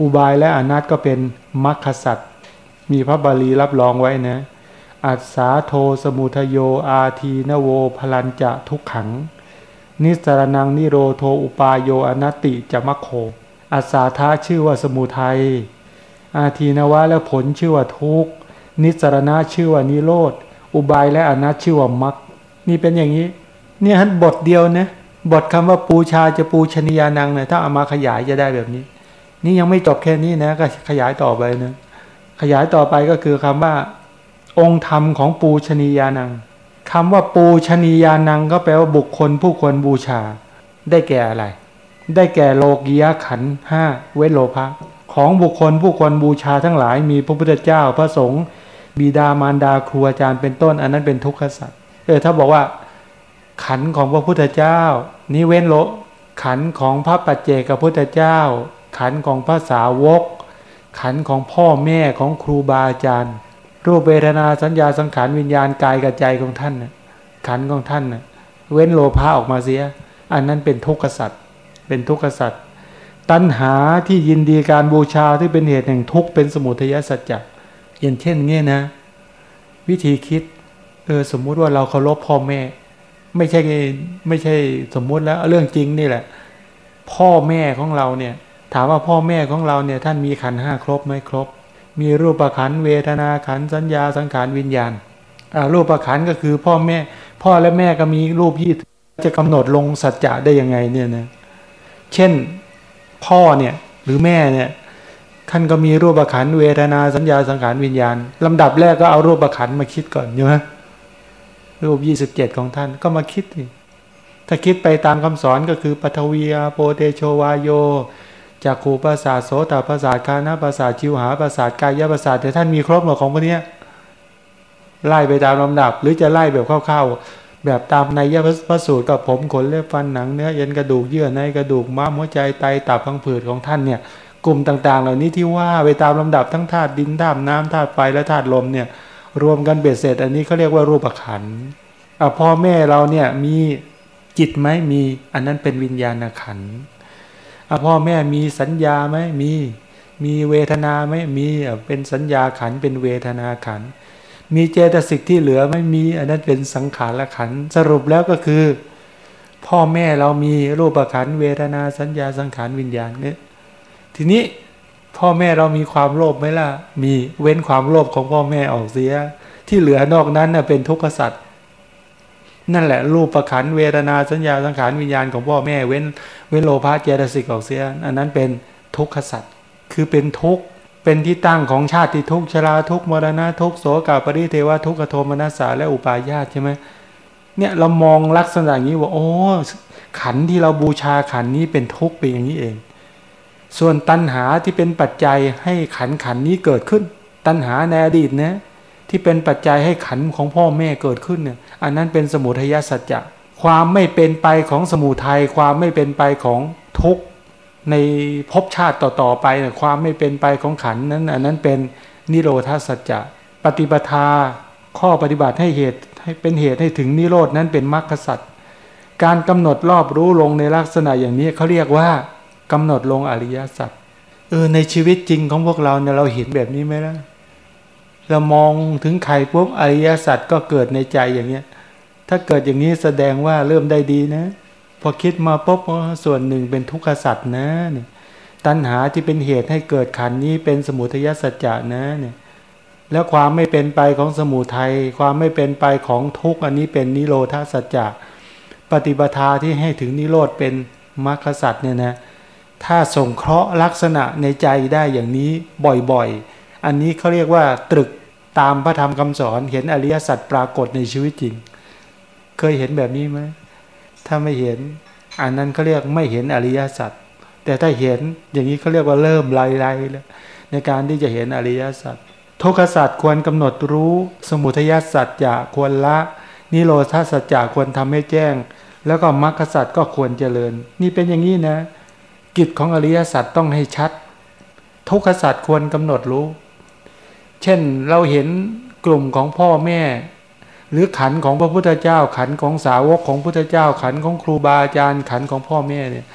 อุบายและอนัตก็เป็นมรรคสัตว์มีพระบาลีรับรองไว้นะอัสาโทสมุทโยอาทีนโวพลันจะทุกขัง นิสรนังนิโรโทอุปาโยอนัติจะมัคโคอัสาธาชื่อว่าสมุทัย อาทีนวะและผลชื่อว่าทุกนิสรณะชื่อว่านิโรธ อุบายและอนัตชื่อว่ามัคนี่เป็นอย่างนี้ เนี่ยฮันบทเดียวนะบทคำว่าปูชาจะปูชนียานังเนี่ยถ้าเอามาขยายจะได้แบบนี้ นี่ยังไม่จบแค่นี้นะก็ขยายต่อไปนะขยายต่อไปก็คือคำว่า องค์ธรรมของปูชนียานัง คำว่าปูชนียานังก็แปลว่าบุคคลผู้ควรบูชา ได้แก่อะไร ได้แก่โลกียขันห้าเวโลภะของบุคคลผู้ควรบูชาทั้งหลาย มีพระพุทธเจ้าพระสงฆ์บิดามารดาครูอาจารย์เป็นต้น อันนั้นเป็นทุกขสัตว์เออถ้าบอกว่า ขันของพระพุทธเจ้านี่เว้นโลขันของพระปัจเจกพุทธเจ้า ขันของพระสาวก ขันของพ่อแม่ของครูบาอาจารย์ รูปเวทนาสัญญาสังขารวิญญาณกายกับใจของท่านขันของท่านเว้นโลภะออกมาเสีย อันนั้นเป็นทุกขสัตว์เป็นทุกขสัตว์ตัณหาที่ยินดีการบูชาที่เป็นเหตุแห่งทุกข์เป็นสมุทัยสัจจะอย่างเช่นเงี้ยนะ วิธีคิดเออสมมุติว่าเราเคารพพ่อแม่ ไม่ใช่ไม่ใช่สมมุติแล้วเรื่องจริงนี่แหละ พ่อแม่ของเราเนี่ย ถามว่าพ่อแม่ของเราเนี่ย ท่านมีขันห้าครบไหมครบ มีรูปขันเวทนาขันสัญญาสังขารวิญญาณรูปขันก็คือพ่อแม่ พ่อและแม่ก็มีรูปยี่จะกำหนดลงสัจจะได้ยังไงเนี่ยนะเช่นพ่อเนี่ยหรือแม่เนี่ยท่านก็มีรูปขันเวทนาสัญญาสังขารวิญญาณลำดับแรกก็เอารูปขันมาคิดก่อนใช่ไหมรูปยี่สิบเจ็ดของท่านก็มาคิดสิถ้าคิดไปตามคำสอนก็คือปฐวียโปเตโชวายโย จากขูภาษาโสตภาษาทคานาภาษาชิวหาภาษากายภาษาแต่ท่านมีครบหมดของพวกนี้ไล่ไปตามลำดับ หรือจะไล่แบบคร่าวๆแบบตามในยพระสูตรกับผมขนเล็บฟันหนังเนื้อเย็นกระดูกเยื่อในกระดูกม้ามหัวใจไตตับพังผืดของท่านเนี่ย กลุ่มต่างๆ เหล่านี้ที่ว่าไปตามลำดับทั้งธาตุดินธาตุน้ำธาตุไฟและธาตุลมเนี่ย รวมกันเบ็ดเสร็จ อันนี้เขาเรียกว่ารูปขันอะพ่อแม่เราเนี่ยมีจิตไหมมีอันนั้นเป็นวิญญาณขันอะ พ่อแม่มีสัญญาไหมมี มีเวทนาไหมมีเป็นสัญญาขันเป็นเวทนาขัน มีเจตสิกที่เหลือไม่มี อันนั้นเป็นสังขารละขันสรุปแล้วก็คือ พ่อแม่เรามีรูปขันเวทนาสัญญาสังขารวิญญาณเนี่ยทีนี้พ่อแม่เรามีความโลภไหมล่ะ มีเว้นความโลภของพ่อแม่ออกเสีย ที่เหลือนอกนั้นเป็นทุกขสัตว์ นั่นแหละรูปประขันเวทนาสัญญาสังขารวิญญาณของพ่อแม่เว้นเว้นโลภะเจตสิกออกเสีย อันนั้นเป็นทุกขสัตว์คือเป็นทุกข์เป็นที่ตั้งของชาติทุกข์ชราทุกข์มรณะทุกข์โสกาปริเทวทุกขโทมนัสสาและอุปาญาตใช่ไหมเนี่ยเรามองลักษณะอย่างนี้ว่าโอ้ขันที่เราบูชาขันนี้เป็นทุกข์เป็นอย่างนี้เอง ส่วนตัณหาที่เป็นปัจจัยให้ขันขันนี้เกิดขึ้น ตัณหาในอดีตนะ ที่เป็นปัจจัยให้ขันของพ่อแม่เกิดขึ้นเนี่ยอันนั้นเป็นสมุทัยสัจจะความไม่เป็นไปของสมุทัยความไม่เป็นไปของทุกข์ในภพชาติต่อๆไปเนี่ยความไม่เป็นไปของขันนั้นอันนั้นเป็นนิโรธาสัจจะปฏิปทาข้อปฏิบัติให้เหตุให้เป็นเหตุให้ถึงนิโรดนั้นเป็นมรรคสัจการกำหนดรอบรู้ลงในลักษณะอย่างนี้เขาเรียกว่ากำหนดลงอริยสัจเออในชีวิตจริงของพวกเราเนี่ยเราเห็นแบบนี้ไหมล่ะ เรามองถึงใครปุ๊บอริยสัจก็เกิดในใจอย่างเงี้ย ถ้าเกิดอย่างนี้แสดงว่าเริ่มได้ดีนะ พอคิดมาปุ๊บส่วนหนึ่งเป็นทุกขสัจนะเนี่ยตัณหาที่เป็นเหตุให้เกิดขันนี้เป็นสมุทัยสัจจะนะเนี่ยแล้วความไม่เป็นไปของสมุทัยความไม่เป็นไปของทุกข์อันนี้เป็นนิโรธาสัจจะปฏิปทาที่ให้ถึงนิโรธเป็นมรรคสัจเนี่ยนะถ้าส่งเคราะห์ลักษณะในใจได้อย่างนี้บ่อยๆ อันนี้เขาเรียกว่าตรึกตามพระธรรมคำสอน เห็นอริยสัจปรากฏในชีวิตจริง เคยเห็นแบบนี้ไหมถ้าไม่เห็น อันนั้นเขาเรียกไม่เห็นอริยสัจแต่ถ้าเห็นอย่างนี้เขาเรียกว่าเริ่มไล่ๆแล้วในการที่จะเห็นอริยสัจทุกขสัจควรกำหนดรู้สมุทัยสัจจะควรละ นิโรธาสัจจะควรทำให้แจ้ง แล้วก็มรรคสัจก็ควรเจริญ นี่เป็นอย่างนี้นะ กิจของอริยสัจต้องให้ชัด ทุกขสัจควรกำหนดรู้ เช่นเราเห็นกลุ่มของพ่อแม่ หรือขันของพระพุทธเจ้า ขันของสาวกของพุทธเจ้า ขันของครูบาอาจารย์ขันของพ่อแม่เนี่ย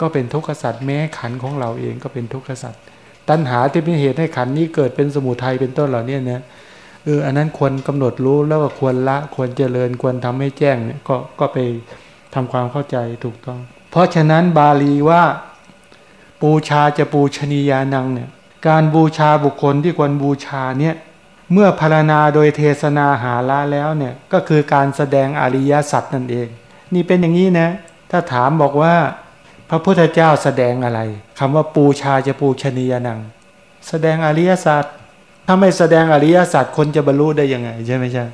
ก็เป็นทุกขสัจแม้ขันของเราเองก็เป็นทุกขสัจตัณหาที่เป็นเหตุให้ขันนี้เกิดเป็นสมุทัยเป็นต้นเหล่านี้นะเอออันนั้นควรกำหนดรู้แล้วก็ควรละควรเจริญควรทำให้แจ้งเนี่ยก็ก็ไปทำความเข้าใจถูกต้อง เพราะฉะนั้นบาลีว่า ปูชาจะปูชนียานังเนี่ย การบูชาบุคคลที่ควรบูชาเนี่ยเมื่อพารณาโดยเทศนาหาละแล้วเนี่ยก็คือการแสดงอริยสัจนั่นเอง นี่เป็นอย่างนี้นะถ้าถามบอกว่า พระพุทธเจ้าแสดงอะไรคำว่าปูชาจะปูชนียนัง แสดงอริยสัจถ้าไม่แสดงอริยสัจคนจะบรรลุได้ยังไงใช่ไหมใช่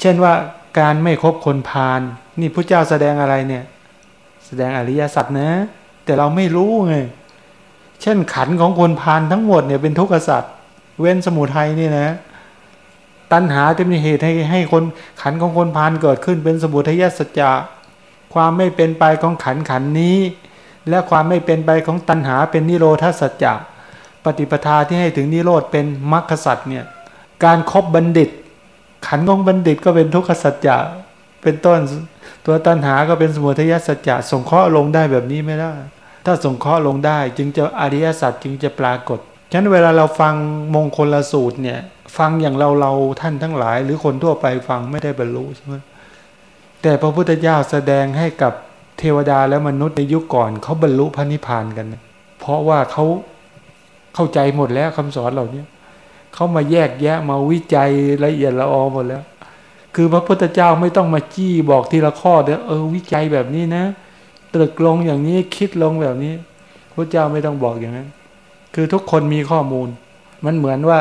เช่นว่าการไม่คบคนพาลนี่พระเจ้าแสดงอะไรเนี่ย แสดงอริยสัจนะ แต่เราไม่รู้ไง เช่นขันของคนพาลทั้งหมดเนี่ยเป็นทุกขสัจเว้นสมุทัยนี่นะ ตัณหาจะมีเหตุให้ให้คนขันของคนพาลเกิดขึ้นเป็นสมุทัยสัจจะความไม่เป็นไปของขันขันนี้ และความไม่เป็นไปของตัณหาเป็นนิโรธาสัจจะปฏิปทาที่ให้ถึงนิโรธเป็นมรรคสัจเนี่ยการครบบัณฑิต ขันของบัณฑิตก็เป็นทุกขสัจจะเป็นต้นตัวตัณหาก็เป็นสมุทัยสัจจะสงเคราะห์ลงได้แบบนี้ไม่ได้ ถ้าสงเคราะห์ลงได้ จึงจะอริยสัจจึงจะปรากฏฉะนั้นเวลาเราฟังมงคลละสูตรเนี่ย ฟังอย่างเราเราท่านทั้งหลาย หรือคนทั่วไปฟังไม่ได้บรรลุใช่ไหมแต่พระพุทธเจ้าแสดงให้กับเทวดาและมนุษย์ในยุคก่อนเขาบรรลุพระนิพพานกัน เพราะว่าเขาเข้าใจหมดแล้วคำสอนเหล่านี้เขามาแยกแยะมาวิจัยละเอียดละออหมดแล้ว คือพระพุทธเจ้าไม่ต้องมาจี้บอกทีละข้อเด้อเออวิจัยแบบนี้นะ ตรึกลงอย่างนี้คิดลงแบบนี้พระเจ้าไม่ต้องบอกอย่างนั้น คือทุกคนมีข้อมูล มันเหมือนว่า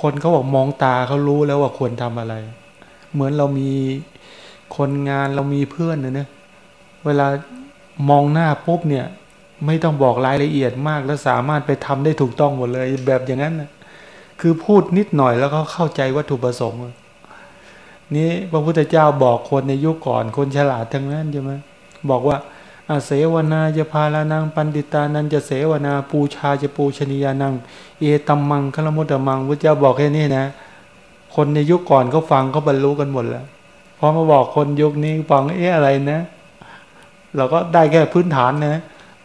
คนเขาบอกมองตาเขารู้แล้วว่าควรทำอะไร เหมือนเรามีคนงานเรามีเพื่อนนะเนี่ยเวลามองหน้าปุ๊บเนี่ย ไม่ต้องบอกรายละเอียดมากแล้วสามารถไปทำได้ถูกต้องหมดเลยแบบอย่างนั้นนะคือพูดนิดหน่อยแล้วก็เข้าใจวัตถุประสงค์นี้พระพุทธเจ้าบอกคนในยุคก่อนคนฉลาดทั้งนั้นใช่ไหมบอกว่า อาเสวนาจะพาลานังปันติตานันจะเสวนาปูชาจะปูชนียานัง เอตัมมังคลมุตตมังพระเจ้าบอกแค่นี้นะ คนในยุคก่อนเขาฟังเขาบรรลุกันหมดแล้วพอมาบอกคนยุคนี้ฟังเอ๊ะอะไรนะ เราก็ได้แค่พื้นฐานนะ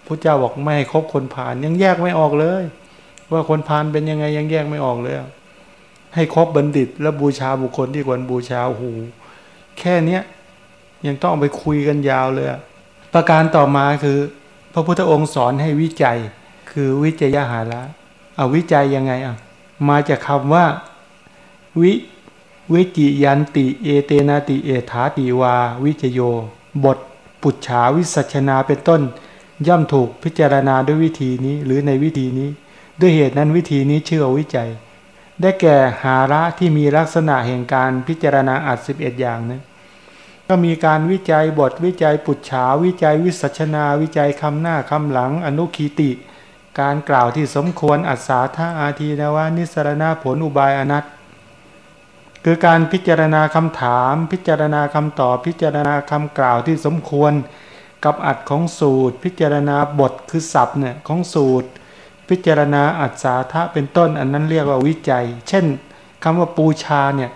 พระเจ้าบอกไม่ครบคนผ่านยังแยกไม่ออกเลย ว่าคนผ่านเป็นยังไงยังแยกไม่ออกเลยให้ครบบัณฑิต และบูชาบุคคลที่ควรบูชาโอ้โหแค่เนี้ยยังต้องไปคุยกันยาวเลย ประการต่อมาคือ พระพุทธองค์สอนให้วิจัย คือวิจัยหาระเอาวิจัยยังไงอะมาจากคำว่า วิวิจิยันติเอเตนาติเอถาติวา วิจโย บท ปุจฉาวิสัชนาเป็นต้น ย่อมถูกพิจารณาด้วยวิธีนี้หรือในวิธีนี้ ด้วยเหตุนั้นวิธีนี้เชื่อวิจัย ได้แก่หาระที่มีลักษณะแห่งการพิจารณาอัดสิบเอ็ดอย่างนะ ก็มีการวิจัยบทวิจัยปุจฉาวิจัยวิสัชนาวิจัยคำหน้าคำหลังอนุคีติ การกล่าวที่สมควรอัศาธาอาทีนวานิสรณาผลอุบายอนัตคือการพิจารณาคำถาม พิจารณาคำตอบพิจารณาคำกล่าวที่สมควร กับอัดของสูตร พิจารณาบทคือศัพท์เนี่ยของสูตร พิจารณาอัศาธาเป็นต้นอันนั้นเรียกว่าวิจัย เช่นคำว่าปูชาเนี่ย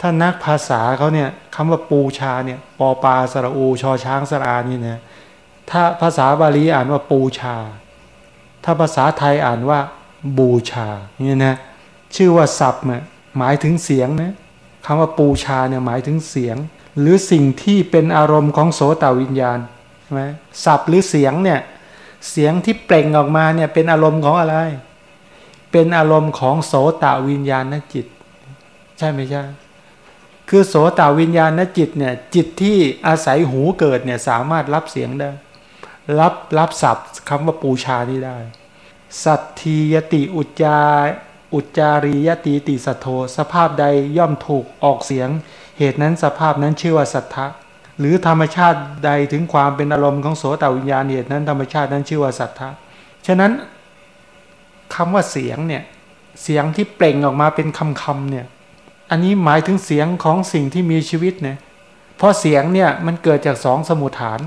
ถ้านักภาษาเขาเนี่ยคำว่าปูชาเนี่ยปอปาสระอู ชอช้างสระอานี่นะถ้าภาษาบาลีอ่านว่าปูชา ถ้าภาษาไทยอ่านว่าบูชาเนี่ยนะชื่อว่าศัพท์เนี่ยหมายถึงเสียงนะคำว่าปูชาเนี่ยหมายถึงเสียง หรือสิ่งที่เป็นอารมณ์ของโสตวิญญาณใช่ไหมศัพท์หรือเสียงเนี่ยเสียงที่เปล่งออกมาเนี่ยเป็นอารมณ์ของอะไร เป็นอารมณ์ของโสตวิญญาณนจิต ใช่ไหมใช่ คือโสตวิญญาณจิตเนี่ยจิตที่อาศัยหูเกิดเนี่ยสามารถรับเสียงได้ รับรับศัพท์คำว่าปูชานี้ได้ สัตทียติอุจจาอุจจารียติติสัทโธสภาพใดย่อมถูกออกเสียง เหตุนั้นสภาพนั้นชื่อว่าสัทธะหรือธรรมชาติใดถึงความเป็นอารมณ์ของโสตวิญญาณเหตุนั้นธรรมชาตินั้นชื่อว่าสัทธะฉะนั้นคำว่าเสียงเนี่ยเสียงที่เปล่งออกมาเป็นคำคำเนี่ย อันนี้หมายถึงเสียงของสิ่งที่มีชีวิตเนี่ยเพราะเสียงเนี่ยมันเกิดจากสองสมุทฐาน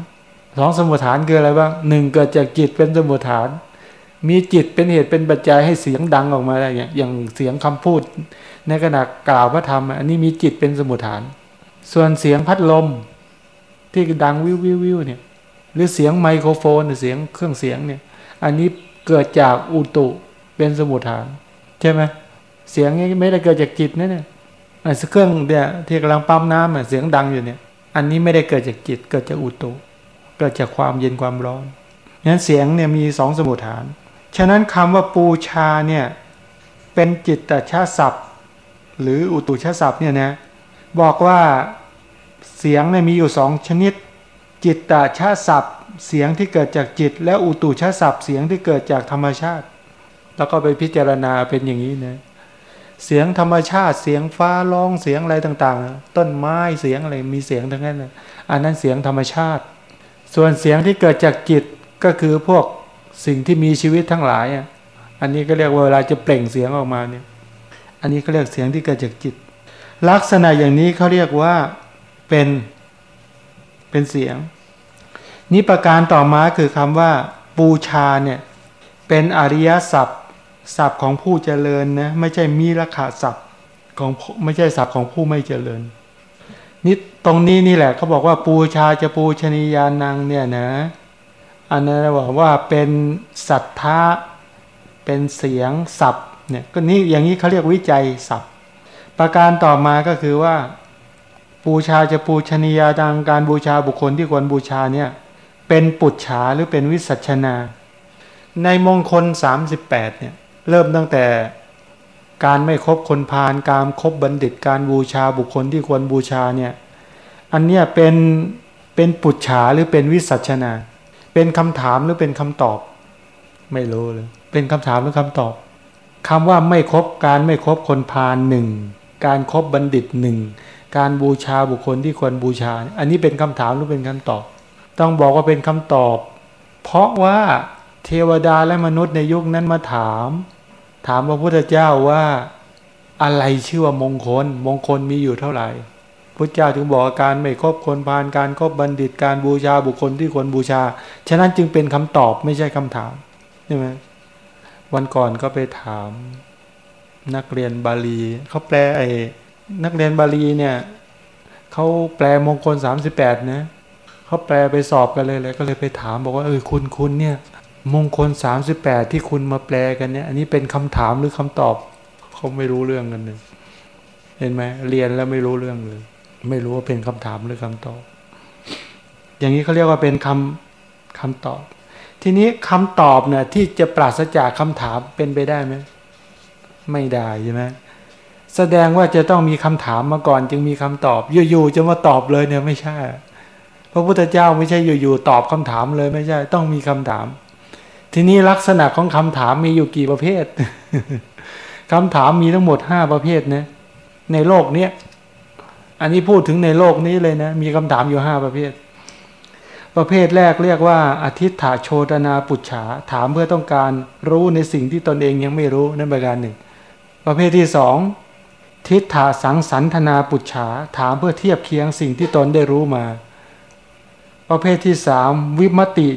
สองสมุทฐานคืออะไรบ้างหนึ่งเกิดจากจิตเป็นสมุทฐาน มีจิตเป็นเหตุเป็นปัจจัยให้เสียงดังออกมาได้อย่างเสียงคำพูด ในขณะกล่าวพระธรรม อันนี้มีจิตเป็นสมุทฐาน ส่วนเสียงพัดลม ที่ดังวิววิววิวเนี่ยหรือเสียงไมโครโฟนเสียงเครื่องเสียงเนี่ย อันนี้เกิดจากอุตุเป็นสมุทฐาน ใช่ไหมเสียงนี้ไม่ได้เกิดจากจิตนะเนี่ย เครื่องเนี่ยที่กำลังปั๊มน้ำเสียงดังอยู่เนี่ย อันนี้ไม่ได้เกิดจากจิตเกิดจากอุตุเกิดจากความเย็นความร้อนนั้นเสียงเนี่ยมีสองสมุทฐาน ฉะนั้นคำว่าปูชาเนี่ยเป็นจิตตชาศัพท์ หรืออุตุชาศัพท์เนี่ยนะบอกว่าเสียงเนี่ยมีอยู่สองชนิด จิตตชาศัพท์ เสียงที่เกิดจากจิต และอุตุชาศัพท์เสียงที่เกิดจากธรรมชาติ แล้วก็ไปพิจารณาเป็นอย่างนี้นะ เสียงธรรมชาติเสียงฟ้าร้องเสียงอะไรต่างๆ ต้นไม้เสียงอะไรมีเสียงทั้งนั้นอันนั้นเสียงธรรมชาติ ส่วนเสียงที่เกิดจากจิตก็คือพวกสิ่งที่มีชีวิตทั้งหลายอะอันนี้ก็เรียกว่าเวลาจะเปล่งเสียงออกมาเนี่ยอันนี้เขาเรียกเสียงที่เกิดจากจิต ลักษณะอย่างนี้เขาเรียกว่าเป็นเป็นเสียง นี้ประการต่อมาคือคำว่า ปูชาเนี่ยเป็นอริยศัพท์ ศัพท์ของผู้เจริญนะไม่ใช่มีราคาศัพท์ของไม่ใช่ศัพท์ของผู้ไม่เจริญนี่ตรงนี้นี่แหละเขาบอกว่าปูชาจะปูชนียานังเนี่ยนะอันนั้นบอกว่าเป็นสัทธาเป็นเสียงศัพท์เนี่ยก็นี่อย่างนี้เขาเรียกวิจัยศัพท์ ประการต่อมาก็คือว่าบูชาจะปูชนียาดังการบูชาบุคคลที่ควรบูชาเนี่ยเป็นปุจฉาหรือเป็นวิสัชนา ในมงคล 38เนี่ย เริ่มตั้งแต่การไม่คบคนพาลการครบบัณฑิตการบูชาบุคคลที่ควรบูชาเนี่ยอันเนี้ยเป็นเป็นปุจฉาหรือเป็นวิสัชนา เป็นคำถามหรือเป็นคำตอบ ไม่รู้เลย เป็นคำถามหรือคำตอบคำว่าไม่คบการไม่คบคนพาลหนึ่งการครบบัณฑิตหนึ่งการบูชาบุคคลที่ควรบูชา อันนี้เป็นคำถามหรือเป็นคำตอบ ต้องบอกว่าเป็นคำตอบ เพราะว่าเทวดาและมนุษย์ในยุคนั้นมาถาม ถามพระพุทธเจ้าว่าอะไรชื่อว่ามงคล มงคลมีอยู่เท่าไหร่พุทธเจ้าถึงบอกการไม่ครบคนพานการครบบัณฑิตการบูชาบุคคลที่ควรบูชา ฉะนั้นจึงเป็นคำตอบไม่ใช่คำถามใช่ไหมวันก่อนก็ไปถาม นักเรียนบาลีเขาแปลไอ้นักเรียนบาลีเนี่ยเขาแปลมงคลสามสิบแปดนะเขาแปลไปสอบกันเลยเลยก็เลยไปถามบอกว่าเออคุณคุณเนี่ย มงคลสามสิบแปดที่คุณมาแปลกันเนี่ย อันนี้เป็นคำถามหรือคำตอบเขาไม่รู้เรื่องกันเลยเห็นไหมเรียนแล้วไม่รู้เรื่องเลย ไม่รู้ว่าเป็นคำถามหรือคำตอบ อย่างนี้เขาเรียกว่าเป็นคำคำตอบ ทีนี้คำตอบเนี่ยที่จะปราศจากคำถามเป็นไปได้ไหมไม่ได้ใช่ไหมแสดงว่าจะต้องมีคำถามมาก่อน จึงมีคำตอบอยู่ๆจะมาตอบเลยเนี่ยไม่ใช่ พระพุทธเจ้าไม่ใช่อยู่ๆตอบคำถามเลยไม่ใช่ ต้องมีคำถาม ทีนี้ลักษณะของคำถามมีอยู่กี่ประเภทคำถามมีทั้งหมดห้าประเภทนะในโลกเนี้ยอันนี้พูดถึงในโลกนี้เลยนะ มีคำถามอยู่ห้าประเภท ประเภทแรกเรียกว่าอธิษฐาโชตนาปุจฉาถามเพื่อต้องการรู้ในสิ่งที่ตนเองยังไม่รู้นั่นประการหนึ่ง ประเภทที่สองทิฏฐาสังสันธนาปุจฉาถามเพื่อเทียบเคียงสิ่งที่ตนได้รู้มา ประเภทที่สามวิมติ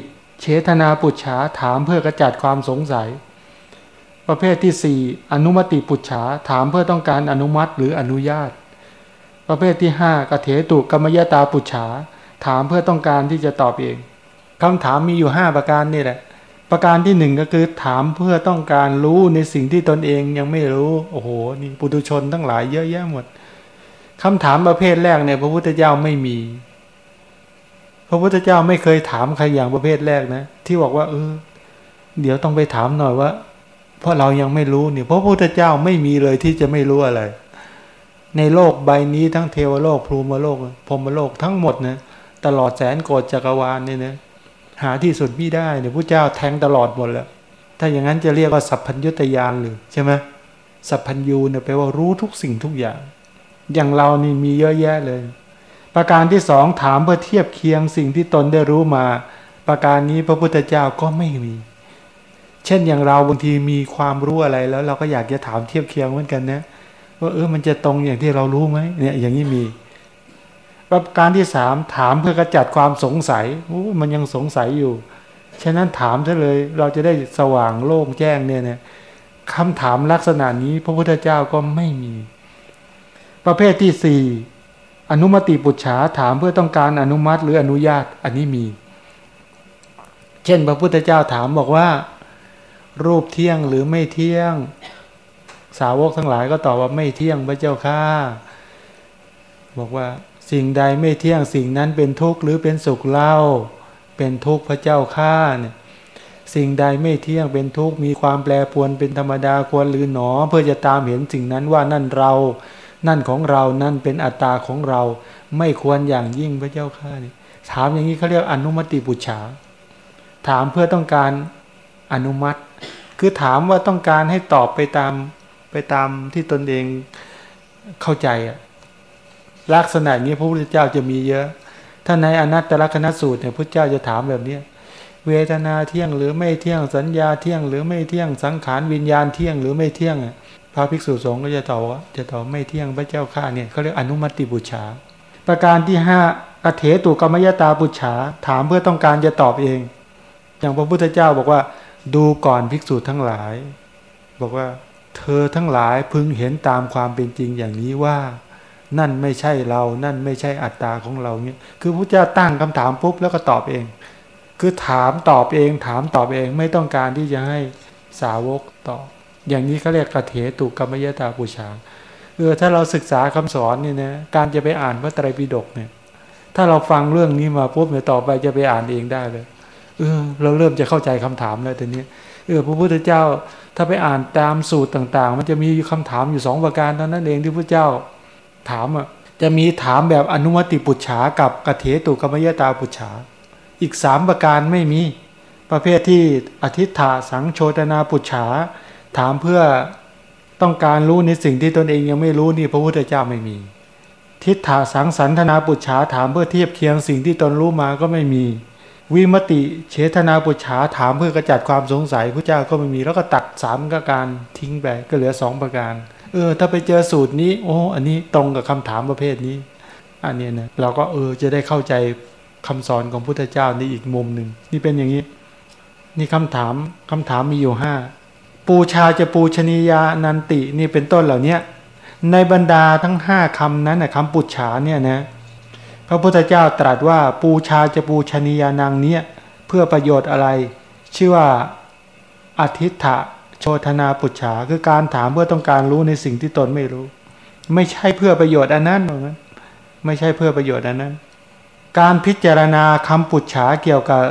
เชตนาปุจฉาถามเพื่อกระจัดความสงสัย ประเภทที่สี่อนุมติปุจฉาถามเพื่อต้องการอนุมัติหรืออนุญาต ประเภทที่ห้ากเถตุกรรมยตาปุจฉาถามเพื่อต้องการที่จะตอบเองคำถามมีอยู่ห้าประการนี่แหละ ประการที่หนึ่งก็คือถามเพื่อต้องการรู้ในสิ่งที่ตนเองยังไม่รู้โอ้โหนี่ปุถุชนทั้งหลายเยอะแยะหมดคำถามประเภทแรกเนี่ยพระพุทธเจ้าไม่มี ระพุทธเจ้าไม่เคยถามใครอย่างประเภทแรกนะ ที่บอกว่าเออเดี๋ยวต้องไปถามหน่อยว่า เพราะเรายังไม่รู้เนี่เพราะพระพุทธเจ้าไม่มีเลยที่จะไม่รู้อะไร ในโลกใบนี้ทั้งเทวโลกพรหมโลกพรหมโลกทั้งหมดนะตลอดแสนโกดจักรวาลเนี่ยนะหาที่สุดไม่ได้เนี่ยพระเจ้าแทงตลอดหมดแล้วถ้าอย่างนั้นจะเรียกว่าสัพพัญญุตยานหรือใช่ไหมสัพพัญญูเนี่ยแปลว่ารู้ทุกสิ่งทุกอย่าง อย่างเรานี่มีเยอะแยะเลย ประการที่สองถามเพื่อเทียบเคียงสิ่งที่ตนได้รู้มา ประการนี้พระพุทธเจ้าก็ไม่มี เช่นอย่างเราบางทีมีความรู้อะไรแล้วเราก็อยากจะถามเทียบเคียงเหมือนกันนะว่าเออมันจะตรงอย่างที่เรารู้ไหมเนี่ยอย่างนี้มีประการที่สามถามเพื่อกระจัดความสงสัยโอ้มันยังสงสัยอยู่ ฉะนั้นถามซะเลยเราจะได้สว่างโล่งแจ้งเนี่ยเนะคำถามลักษณะนี้พระพุทธเจ้าก็ไม่มี ประเภทที่สี่ อนุมติปุจฉาถามเพื่อต้องการอนุมัติหรืออนุญาตอันนี้มี เช่นพระพุทธเจ้าถามบอกว่า รูปเที่ยงหรือไม่เที่ยง สาวกทั้งหลายก็ตอบว่าไม่เที่ยงพระเจ้าข้าบอกว่าสิ่งใดไม่เที่ยงสิ่งนั้นเป็นทุกข์หรือเป็นสุขเล่า เป็นทุกข์พระเจ้าข้าเนี่ยสิ่งใดไม่เที่ยงเป็นทุกข์มีความแปรปรวนเป็นธรรมดาควรหรือหนอ เพื่อจะตามเห็นสิ่งนั้นว่านั่นเรา นั่นของเรานั่นเป็นอัตตาของเราไม่ควรอย่างยิ่งพระเจ้าข้านี่ถามอย่างนี้เขาเรียกอนุมติปุจฉา ถามเพื่อต้องการอนุมัติ คือถามว่าต้องการให้ตอบไปตามไปตามที่ตนเองเข้าใจอะลักษณะนี้พระพุทธเจ้าจะมีเยอะ ถ้าในอนัตตลกนัสูตรเนี่ยพระเจ้าจะถามแบบนี้เวทนาเที่ยงหรือไม่เที่ยงสัญญาเที่ยงหรือไม่เที่ยงสังขารวิญญาณเที่ยงหรือไม่เที่ยง พระภิกษุสงฆ์ก็จะตอบว่าจะตอบไม่เที่ยงพระเจ้าข้าเนี่ยเขาเรียกอนุมัติบูชา ประการที่ห้าอเถตุกรรมยตาบูชาถามเพื่อต้องการจะตอบเอง อย่างพระพุทธเจ้าบอกว่า ดูก่อนภิกษุทั้งหลาย บอกว่า เธอทั้งหลายพึงเห็นตามความเป็นจริงอย่างนี้ว่า นั่นไม่ใช่เรา นั่นไม่ใช่อัตตาของเราเนี่ยคือพระเจ้าตั้งคำถามปุ๊บแล้วก็ตอบเอง คือถามตอบเอง ถามตอบเองไม่ต้องการที่จะให้สาวกตอบ อย่างนี้เขาเรียกกระเถตุกรรมยตาปูชาเออถ้าเราศึกษาคำสอนนี่นะการจะไปอ่านพระไตรปิฎกเนี่ย ถ้าเราฟังเรื่องนี้มาปุ๊บเนี่ยต่อไปจะไปอ่านเองได้เลยเออเราเริ่มจะเข้าใจคำถามแล้วแต่นี้เออพระพุทธเจ้าถ้าไปอ่านตามสูตรต่าง ๆ มันจะมีคำถามอยู่สองประการเท่านั้นเองที่พระเจ้าถามอะจะมีถามแบบอนุมติปุจฉากับกเถตุกรรมยตาปุจฉาอีกสามประการไม่มีประเภทที่อธิษฐาสังโชตนาปุจฉา ถามเพื่อต้องการรู้ในสิ่งที่ตนเองยังไม่รู้นี่พระพุทธเจ้าไม่มี ทิฏฐาสังสันธนาปุจฉาถามเพื่อเทียบเคียงสิ่งที่ตนรู้มาก็ไม่มี วิมติเชตนาปุจฉาถามเพื่อกระจัดความสงสัยพระเจ้าก็ไม่มี แล้วก็ตัดสามประการทิ้งไปก็เหลือสองประการ เออ ถ้าไปเจอสูตรนี้ โอ้อันนี้ตรงกับคำถามประเภทนี้ อันนี้นะเราก็เออจะได้เข้าใจคำสอนของพุทธเจ้าในอีกมุมหนึ่งนี่เป็นอย่างนี้ นี่คำถามคำถามมีอยู่ห้า ปูชาจะปูชนียานันตินี่เป็นต้นเหล่านี้ในบรรดาทั้งห้าคำนั้นนะคำปุจฉาเนี่ยนะพระพุทธเจ้าตรัสว่าปูชาจะปูชนียานางเนี้ยเพื่อประโยชน์อะไร ชื่อว่าอธิษฐะโชธนาปุจฉาคือการถามเพื่อต้องการรู้ในสิ่งที่ตนไม่รู้ ไม่ใช่เพื่อประโยชน์อันนั้นไม่ใช่เพื่อประโยชน์อันนั้น การพิจารณาคำปุจฉาเกี่ยวกับ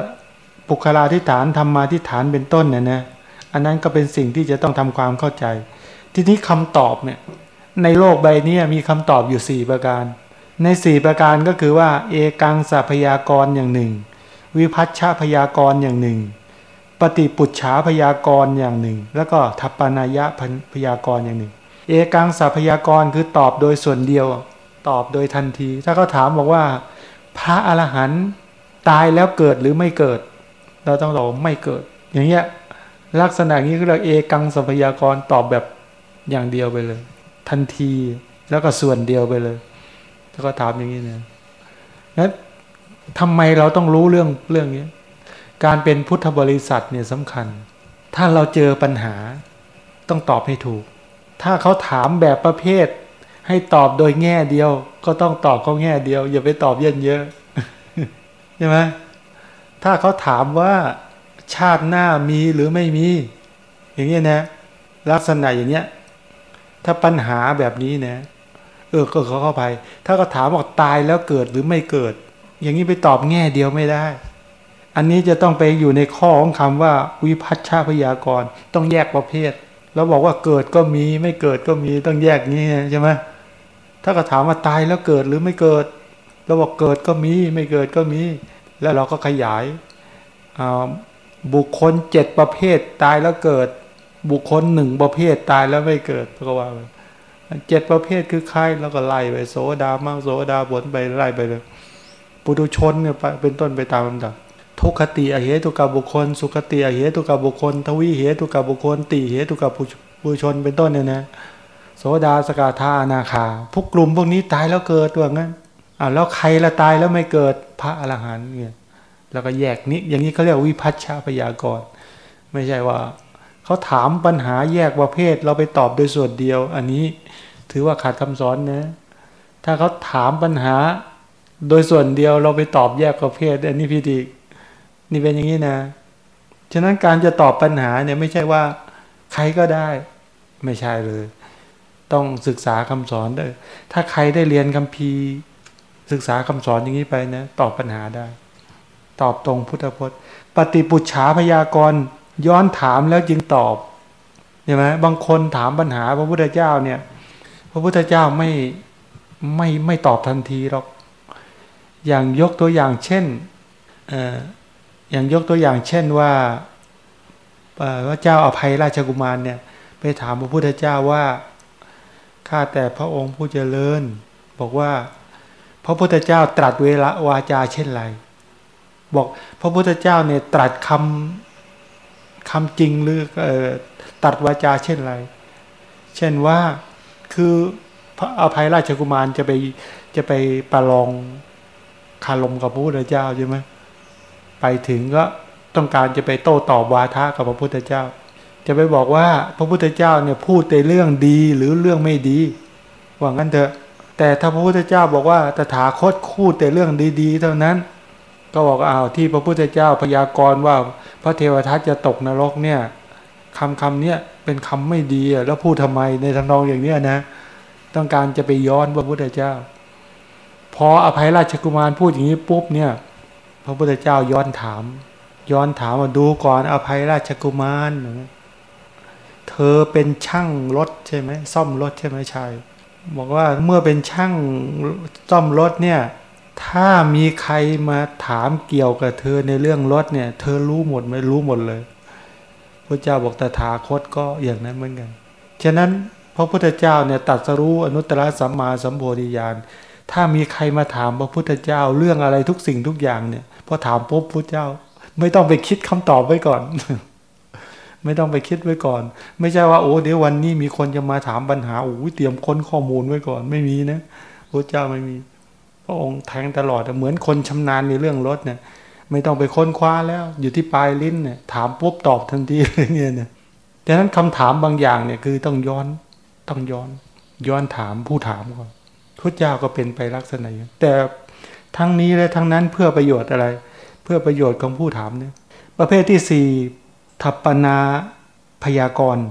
ปุคลาธิฐานธรรมาธิฐานเป็นต้นเนี่ยนะ อันนั้นก็เป็นสิ่งที่จะต้องทำความเข้าใจ ทีนี้คำตอบเนี่ยในโลกใบนี้มีคำตอบอยู่ 4 ประการ ใน 4 ประการก็คือว่า เอกังสัพยากรอย่างหนึ่ง วิพัชชาพยากรอย่างหนึ่ง ปฏิปุจฉาพยากรอย่างหนึ่ง แล้วก็ทัปปนายะพยากรอย่างหนึ่ง เอกังสัพยากรคือตอบโดยส่วนเดียว ตอบโดยทันที ถ้าเขาถามบอกว่า พระอรหันต์ตายแล้วเกิดหรือไม่เกิด เราต้องตอบไม่เกิด อย่างเงี้ย ลักษณะนี้ก็เรียกเอกังสัพยากรตอบแบบอย่างเดียวไปเลย ทันทีแล้วก็ส่วนเดียวไปเลย แล้วก็ถามอย่างนี้นะแล้วทำไมเราต้องรู้เรื่องเรื่องนี้ การเป็นพุทธบริษัทเนี่ยสำคัญ ถ้าเราเจอปัญหาต้องตอบให้ถูก ถ้าเขาถามแบบประเภท ให้ตอบโดยแง่เดียว ก็ต้องตอบเขาแง่เดียว อย่าไปตอบเยอะเยอะใช่ไหมถ้าเขาถามว่า ชาติหน้ามีหรือไม่มี อย่างนี้นะ ลักษณะอย่างเนี้ย ถ้าปัญหาแบบนี้นะ เออก็เขาเข้าไป ถ้าเขาถามบอกตายแล้วเกิดหรือไม่เกิด อย่างนี้ไปตอบแง่เดียวไม่ได้ อันนี้จะต้องไปอยู่ในข้อของคำว่า วิพัชชาพยากรต้องแยกประเภทเราบอกว่าเกิดก็มีไม่เกิดก็มีต้องแยกงี้ใช่ไหมถ้าก็ถามว่าตายแล้วเกิดหรือไม่เกิดเราบอกเกิดก็มีไม่เกิดก็มี แล้วเราก็ขยาย บุคคลเจ็ดประเภทตายแล้วเกิด บุคคลหนึ่งประเภทตายแล้วไม่เกิดก็ว่าเจ็ดประเภทคือใครแล้วก็ไล่ไปโสดามั่งโสดาบนไปไล่ไปเลยปุถุชนเนี่ยเป็นต้นไปตามลำดับทุกขติอเหตุกับบุคคล สุขติอเหตุกับบุคคล ทวีเหตุกับบุคคล ติเหตุกับผู้ชนเป็นต้นเนี่ยนะโสดาสกาธานาคา พวกกลุ่มพวกนี้ตายแล้วเกิดตัวงั้นอ่าแล้วใครละตายแล้วไม่เกิดพระอรหันต์เนี่ย แล้วก็แยกนี้อย่างนี้เขาเรียกวิพัชชาพยากรณ์ไม่ใช่ว่าเขาถามปัญหาแยกประเภท เราไปตอบโดยส่วนเดียว อันนี้ถือว่าขาดคำสอนนะถ้าเขาถามปัญหาโดยส่วนเดียวเราไปตอบแยกประเภทอันนี้พิธีนี่เป็นอย่างนี้นะ ฉะนั้นการจะตอบปัญหาเนี่ยไม่ใช่ว่าใครก็ได้ ไม่ใช่เลย ต้องศึกษาคำสอนด้วยถ้าใครได้เรียนคัมภีร์ ศึกษาคำสอนอย่างนี้ไปนะตอบปัญหาได้ ตอบตรงพุทธพจน์ ปฏิปุจฉาพยากรณ์ย้อนถามแล้วจึงตอบเห็นไหมบางคนถามปัญหาพระพุทธเจ้าเนี่ย พระพุทธเจ้าไม่ไม่ไม่ตอบทันทีหรอก อย่างยกตัวอย่างเช่นอย่างยกตัวอย่างเช่นว่าพระเจ้าอภัยราชกุมารเนี่ย ไปถามพระพุทธเจ้าว่าข้าแต่พระองค์ผู้เจริญ บอกว่า พระพุทธเจ้าตรัสเวลาวาจาเช่นไร บอกพระพุทธเจ้าเนี่ยตรัสคำคำจริงหรือตัดวาจาเช่นไร เช่นว่าคือพระอภัยราชกุมารจะไปจะไปประลองคารมกับพระพุทธเจ้าใช่ไหมไปถึงก็ต้องการจะไปโต้ตอบวาทะกับพระพุทธเจ้า จะไปบอกว่าพระพุทธเจ้าเนี่ยพูดในเรื่องดีหรือเรื่องไม่ดีว่างั้นเถอะ แต่ถ้าพระพุทธเจ้าบอกว่าตถาคตคูดแต่เรื่องดี ๆ เท่านั้น ก็บอกอ้าวที่พระพุทธเจ้าพยากรณ์ว่าพระเทวทัตจะตกนรกเนี่ยคำคำเนี้ยเป็นคำไม่ดีแล้วพูดทำไมในทานองอย่างเนี้ยนะ ต้องการจะไปย้อนพระพุทธเจ้า พออภัยราชกุมารพูดอย่างนี้ปุ๊บเนี่ย พระพุทธเจ้าย้อนถาม ย้อนถามว่าดูก่อนอภัยราชกุมารเธอเป็นช่างรถใช่ไหมซ่อมรถใช่ไหมชายบอกว่าเมื่อเป็นช่างซ่อมรถเนี่ย ถ้ามีใครมาถามเกี่ยวกับเธอในเรื่องรถเนี่ย เธอรู้หมดไหมรู้หมดเลยพระเจ้าบอกตถาคตก็อย่างนั้นเหมือนกัน ฉะนั้นพระพุทธเจ้าเนี่ยตัดสรู้อนุตตรสัมมาสัมโพธิญาณ ถ้ามีใครมาถามพระพุทธเจ้าเรื่องอะไรทุกสิ่งทุกอย่างเนี่ยพอถามปุ๊บพุทธเจ้า ไม่ต้องไปคิดคำตอบไว้ก่อน ไม่ต้องไปคิดไว้ก่อน ไม่ใช่ว่าโอ้เดี๋ยววันนี้มีคนจะมาถามปัญหาโอ้เตรียมค้นข้อมูลไว้ก่อน ไม่มีนะพระเจ้าไม่มี พระองค์แทงตลอดเหมือนคนชำนาญในเรื่องรถเนี่ย ไม่ต้องไปค้นคว้าแล้ว อยู่ที่ปลายลิ้นเนี่ยถามปุ๊บตอบทันทีเลยเนี่ยเนี่ยดังนั้นคำถามบางอย่างเนี่ยคือต้องย้อนต้องย้อน ย้อนถามผู้ถามก่อนพระเจ้าก็เป็นไปลักษณะอย่างแต่ทั้งนี้และทั้งนั้นเพื่อประโยชน์อะไร เพื่อประโยชน์ของผู้ถามเนี่ยประเภทที่สี่ทัปนาพยากรณ์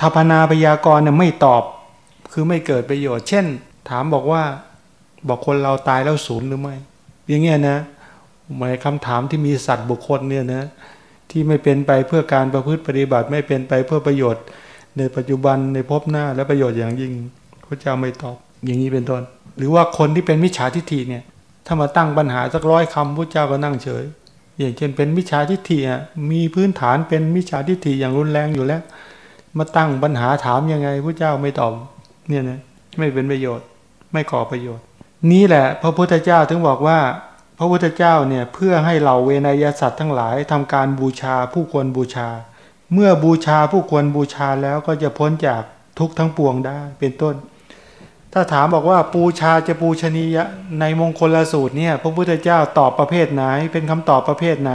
ทัปนาพยากรณ์เนี่ยไม่ตอบ คือไม่เกิดประโยชน์ เช่น ถามบอกว่า บอกคนเราตายแล้วศูนย์หรือไม่ อย่างเงี้ยนะหมายคำถามที่มีสัตว์บุคคลเนี่ยนะที่ไม่เป็นไปเพื่อการประพฤติปฏิบัติไม่เป็นไปเพื่อประโยชน์ ในปัจจุบันในภพหน้าและประโยชน์อย่างยิ่งพระเจ้าไม่ตอบ อย่างนี้เป็นต้น หรือว่าคนที่เป็นมิจฉาทิฏฐิเนี่ยถ้ามาตั้งปัญหาสักร้อยคำพระเจ้าก็นั่งเฉย อย่างเช่นเป็นมิจฉาทิฏฐิอะมีพื้นฐานเป็นมิจฉาทิฏฐิอย่างรุนแรงอยู่แล้ว มาตั้งปัญหาถามยังไงพระเจ้าไม่ตอบเนี่ยนะไม่เป็นประโยชน์ ไม่ก่อประโยชน์ นี้แหละพระพุทธเจ้าถึงบอกว่า พระพุทธเจ้าเนี่ยเพื่อให้เหล่าเวนยสัตว์ทั้งหลายทำการบูชาผู้ควรบูชา เมื่อบูชาผู้ควรบูชาแล้วก็จะพ้นจากทุกทั้งปวงได้เป็นต้น ถ้าถามบอกว่าปูชาจะปูชนียะในมงคลสูตรเนี่ยพระพุทธเจ้าตอบประเภทไหน เป็นคำตอบประเภทไหน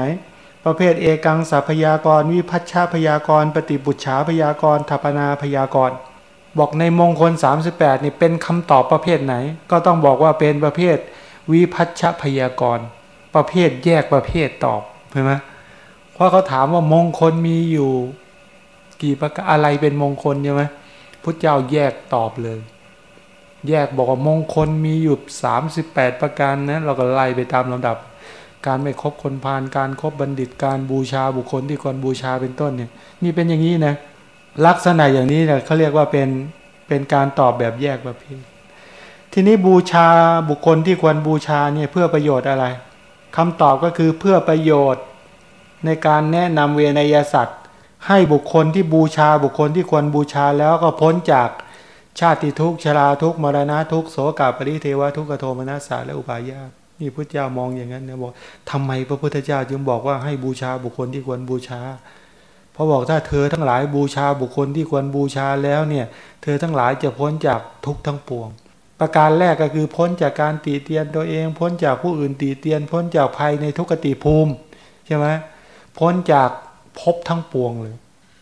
ประเภทเอกังสัพยากรวิพัชชาพยากร ปฏิบุชฉาพยากรทัปนาพยากร บอกในมงคล 38 นี่เป็นคำตอบประเภทไหน ก็ต้องบอกว่าเป็นประเภทวิพัชพยากร ประเภทแยกประเภทตอบเห็นไหมเพราะเขาถามว่ามงคลมีอยู่ กี่ประการอะไรเป็นมงคลใช่ไหมพุทธเจ้าแยกตอบเลย แยกบอกว่ามงคลมีอยู่ 38 ประการนะเราก็ไล่ไปตามลำดับ การไม่คบคนพาลการครบบัณฑิตการบูชาบุคคลที่ควรบูชาเป็นต้นเนี่ยนี่เป็นอย่างนี้นะ ลักษณะอย่างนี้เนี่ยเขาเรียกว่าเป็นเป็นการตอบแบบแยกประเภททีนี้บูชาบุคคลที่ควรบูชาเนี่ยเพื่อประโยชน์อะไรคำตอบก็คือเพื่อประโยชน์ในการแนะนำเวนยสัตว์ ให้บุคคลที่บูชาบุคคลที่ควรบูชาแล้วก็พ้นจากชาติทุกข์ชราทุกข์มรณะทุกข์โสกาปริเทวทุกขโทมนัสสาและอุปาญาตนี่พุทธเจ้ามองอย่างนั้นนะบอกทำไมพระพุทธเจ้าจึงบอกว่าให้บูชาบุคคลที่ควรบูชา ราะบอกถ้าเธอทั้งหลายบูชาบุคคลที่ควรบูชาแล้วเนี่ย เธอทั้งหลายจะพ้นจากทุกทั้งปวง ประการแรกก็คือพ้นจากการตีเตียนตัวเอง พ้นจากผู้อื่นตีเตียน พ้นจากภัยในทุกติภูมิใช่ไหมพ้นจากภพทั้งปวงเลย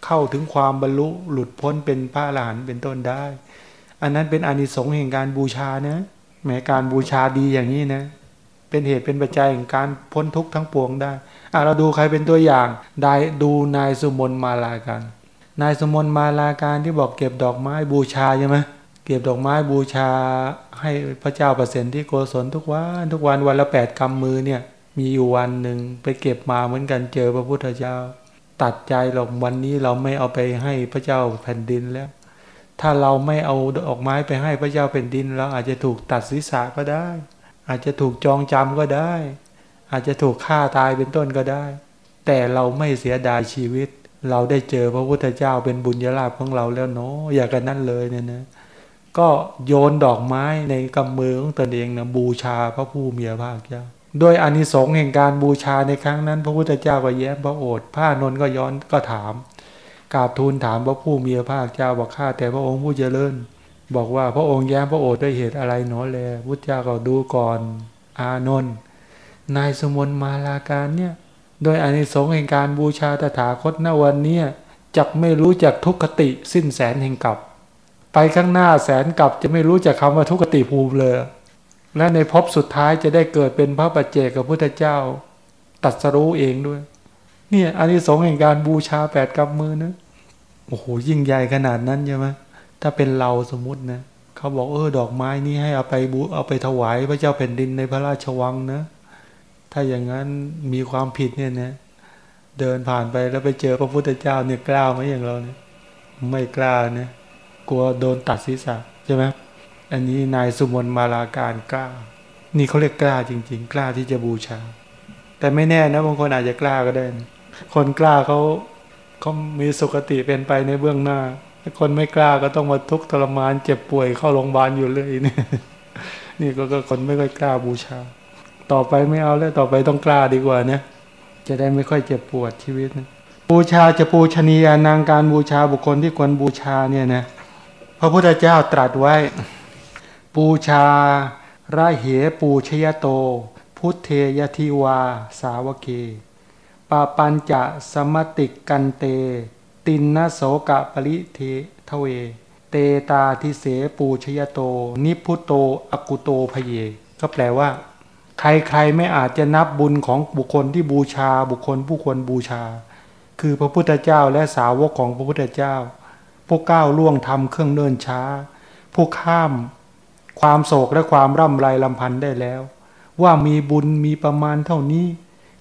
เข้าถึงความบรรลุหลุดพ้นเป็นพระอรหันต์เป็นต้นได้ อันนั้นเป็นอานิสงส์แห่งการบูชานะแม้การบูชาดีอย่างนี้นะ เป็นเหตุเป็นปัจจัยแห่งการพ้นทุกข์ทั้งปวงได้อะเราดูใครเป็นตัวอย่างได้ดูนายสุมนมาลาการนายสมนมาลาการที่บอกเก็บดอกไม้บูชาใช่ไหมเก็บดอกไม้บูชาให้พระเจ้าประเสิทธิโกศลทุกวันทุกวันวันละแปดกำมือเนี่ยมีอยู่วันหนึ่งไปเก็บมาเหมือนกันเจอพระพุทธเจ้า ตัดใจหรอกวันนี้เราไม่เอาไปให้พระเจ้าแผ่นดินแล้ว ถ้าเราไม่เอาดอกไม้ไปให้พระเจ้าแผ่นดิน เราอาจจะถูกตัดศีรษะก็ได้ อาจจะถูกจองจำก็ได้ อาจจะถูกฆ่าตายเป็นต้นก็ได้ แต่เราไม่เสียดายชีวิต เราได้เจอพระพุทธเจ้าเป็นบุญญาลาภของเราแล้วเนาะอย่ากันนั่นเลยเนี่ยนะก็โยนดอกไม้ในกำมือของตนเองนะบูชาพระผู้มีพระภาคเจ้าโดยอานิสงส์แห่งการบูชาในครั้งนั้น พระพุทธเจ้าก็แย้มพระโอษฐ์พระนนท์ก็ย้อนก็ถามกราบทูลถามพระผู้มีพระภาคเจ้าบอกข้าแต่พระองค์ผู้เจริญ บอกว่าพระองค์แย้มพระโอษฐ์ด้วยเหตุอะไรหนอแลพุทธเจ้าก็ดูก่อนอานนท์นายสมนมาลาการเนี่ย โดยอานิสงส์แห่งการบูชาตถาคตณวันนี้จักไม่รู้จักทุกขติสิ้นแสนแห่งกับ ไปข้างหน้าแสนกับจะไม่รู้จักคำว่าทุกขติภูมิเลย และในภพสุดท้ายจะได้เกิดเป็นพระปัจเจกกับพุทธเจ้า ตัดสรู้เองด้วย เนี่ยอานิสงส์แห่งการบูชาแปดกำมือนะโอ้โหยิ่งใหญ่ขนาดนั้นใช่ไหม ถ้าเป็นเราสมมตินะเขาบอกเออดอกไม้นี้ให้เอาไปบูเอาไปถวายพระเจ้าแผ่นดินในพระราชวังนะ ถ้าอย่างนั้นมีความผิดเนี่ยนะเดินผ่านไปแล้วไปเจอพระพุทธเจ้าเนี่ยกล้าไหมอย่างเราเนี่ยไม่กล้าเนี่ยกลัวโดนตัดศีรษะใช่ไหมอันนี้นายสุมนมาลาการกล้า นี่เขาเรียกกล้าจริง ๆ กล้าที่จะบูชา แต่ไม่แน่นะบางคนอาจจะกล้าก็ได้ คนกล้าเขาเขามีสุขติเป็นไปในเบื้องหน้า คนไม่กล้าก็ต้องมาทุกข์ทรมาน เจ็บป่วยเข้าโรงพยาบาลอยู่เลยนี่นี่ก็คนไม่ค่อยกล้าบูชา ต่อไปไม่เอาแล้วต่อไปต้องกล้าดีกว่านะจะได้ไม่ค่อยเจ็บปวดชีวิตนะปูชาจะปูชะนียานังการบูชาบุคคลที่ควรบูชาเนี่ยนะพระพุทธเจ้าตรัสไว้ปูชาระเหปูชะยะโต พุทเธ ยะทิวะ สาวะเกปะปัญจะสะมะติกกันเต ติณณะโสกะปะริททะเว เตตาทิเสปูชะยะโต นิพพุเต อะกุโตภะเย ก็แปลว่า ใครๆไม่อาจจะนับบุญของบุคคลที่บูชาบุคคลผู้ควรบูชา คือพระพุทธเจ้าและสาวกของพระพุทธเจ้าพวกก้าวล่วงทำเครื่องเนินช้า ผู้ข้าม ความโศกและความร่ำไรลำพันธ์ได้แล้ว ว่ามีบุญมีประมาณเท่านี้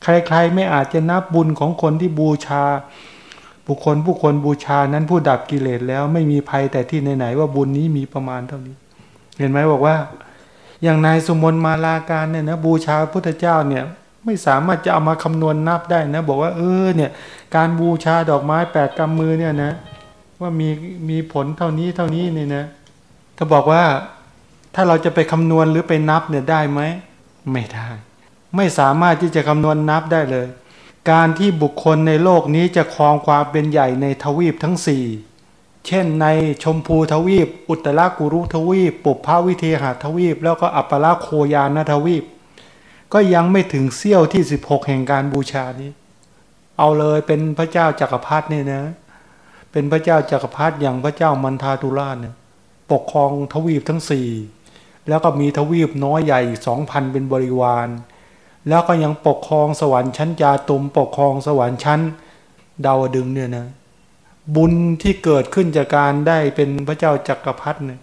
ใครๆไม่อาจจะนับบุญของคนที่บูชา บุคคลผู้คนบูชานั้นผู้ดับกิเลสแล้วไม่มีภัยแต่ที่ไหนๆว่าบุญนี้มีประมาณเท่านี้ เห็นไหมบอกว่า อย่างนายสมนมาลาการเนี่ยนะบูชาพุทธเจ้าเนี่ยไม่สามารถจะเอามาคำนวณนับได้นะ บอกว่าเออเนี่ยการบูชาดอกไม้แปดกำมือเนี่ยนะ ว่ามีมีผลเท่านี้เท่านี้เนี่ยนะถ้าบอกว่าถ้าเราจะไปคำนวณหรือไปนับเนี่ยได้ไหมไม่ได้ ไม่สามารถที่จะคำนวณนับได้เลย การที่บุคคลในโลกนี้จะครองความเป็นใหญ่ในทวีปทั้งสี่เช่นในชมพูทวีป อุตรากุรุทวีป ปุพพวิเทหทวีป แล้วก็อัปปราโคยานทวีป ก็ยังไม่ถึงเสี้ยวที่ 16 แห่งการบูชานี้ เอาเลยเป็นพระเจ้าจักรพรรดิเนี่ยนะ เป็นพระเจ้าจักรพรรดิอย่างพระเจ้ามันทาตุราชเนี่ยปกครองทวีปทั้งสี่แล้วก็มีทวีปน้อยใหญ่สองพันเป็นบริวาร แล้วก็ยังปกครองสวรรค์ชั้นจาตุมปกครองสวรรค์ชั้นดาวดึงเนี่ยนะบุญที่เกิดขึ้นจากการได้เป็นพระเจ้าจักรพรรดิเนี่ย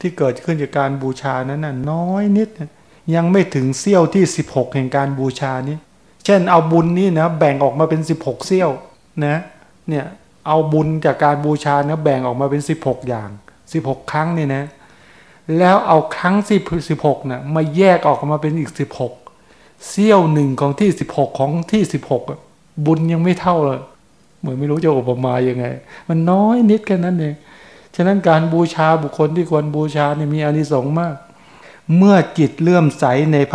ที่เกิดขึ้นจากการบูชานั้นน่ะน้อยนิด ยังไม่ถึงเสี้ยวที่ 16 แห่งการบูชานี้เช่นเอาบุญนี่นะแบ่งออกมาเป็น 16เสี้ยวนะเนี่ยเอาบุญจากการบูชานะแบ่งออกมาเป็น 16 อย่าง 16 ครั้งเนี่ยนะแล้วเอาครั้งสิบสิบหกนะมาแยกออกมาเป็นอีกสิบหก เสี้ยวหนึ่งของที่สิบหกของที่สิบหกบุญยังไม่เท่าเลยเหมือนไม่รู้จะอุปมายังไง มันน้อยนิดแค่นั้นเองฉะนั้นการบูชาบุคคลที่ควรบูชาเนี่ยมีอานิสงส์มาก เมื่อจิตเลื่อมใสในพระ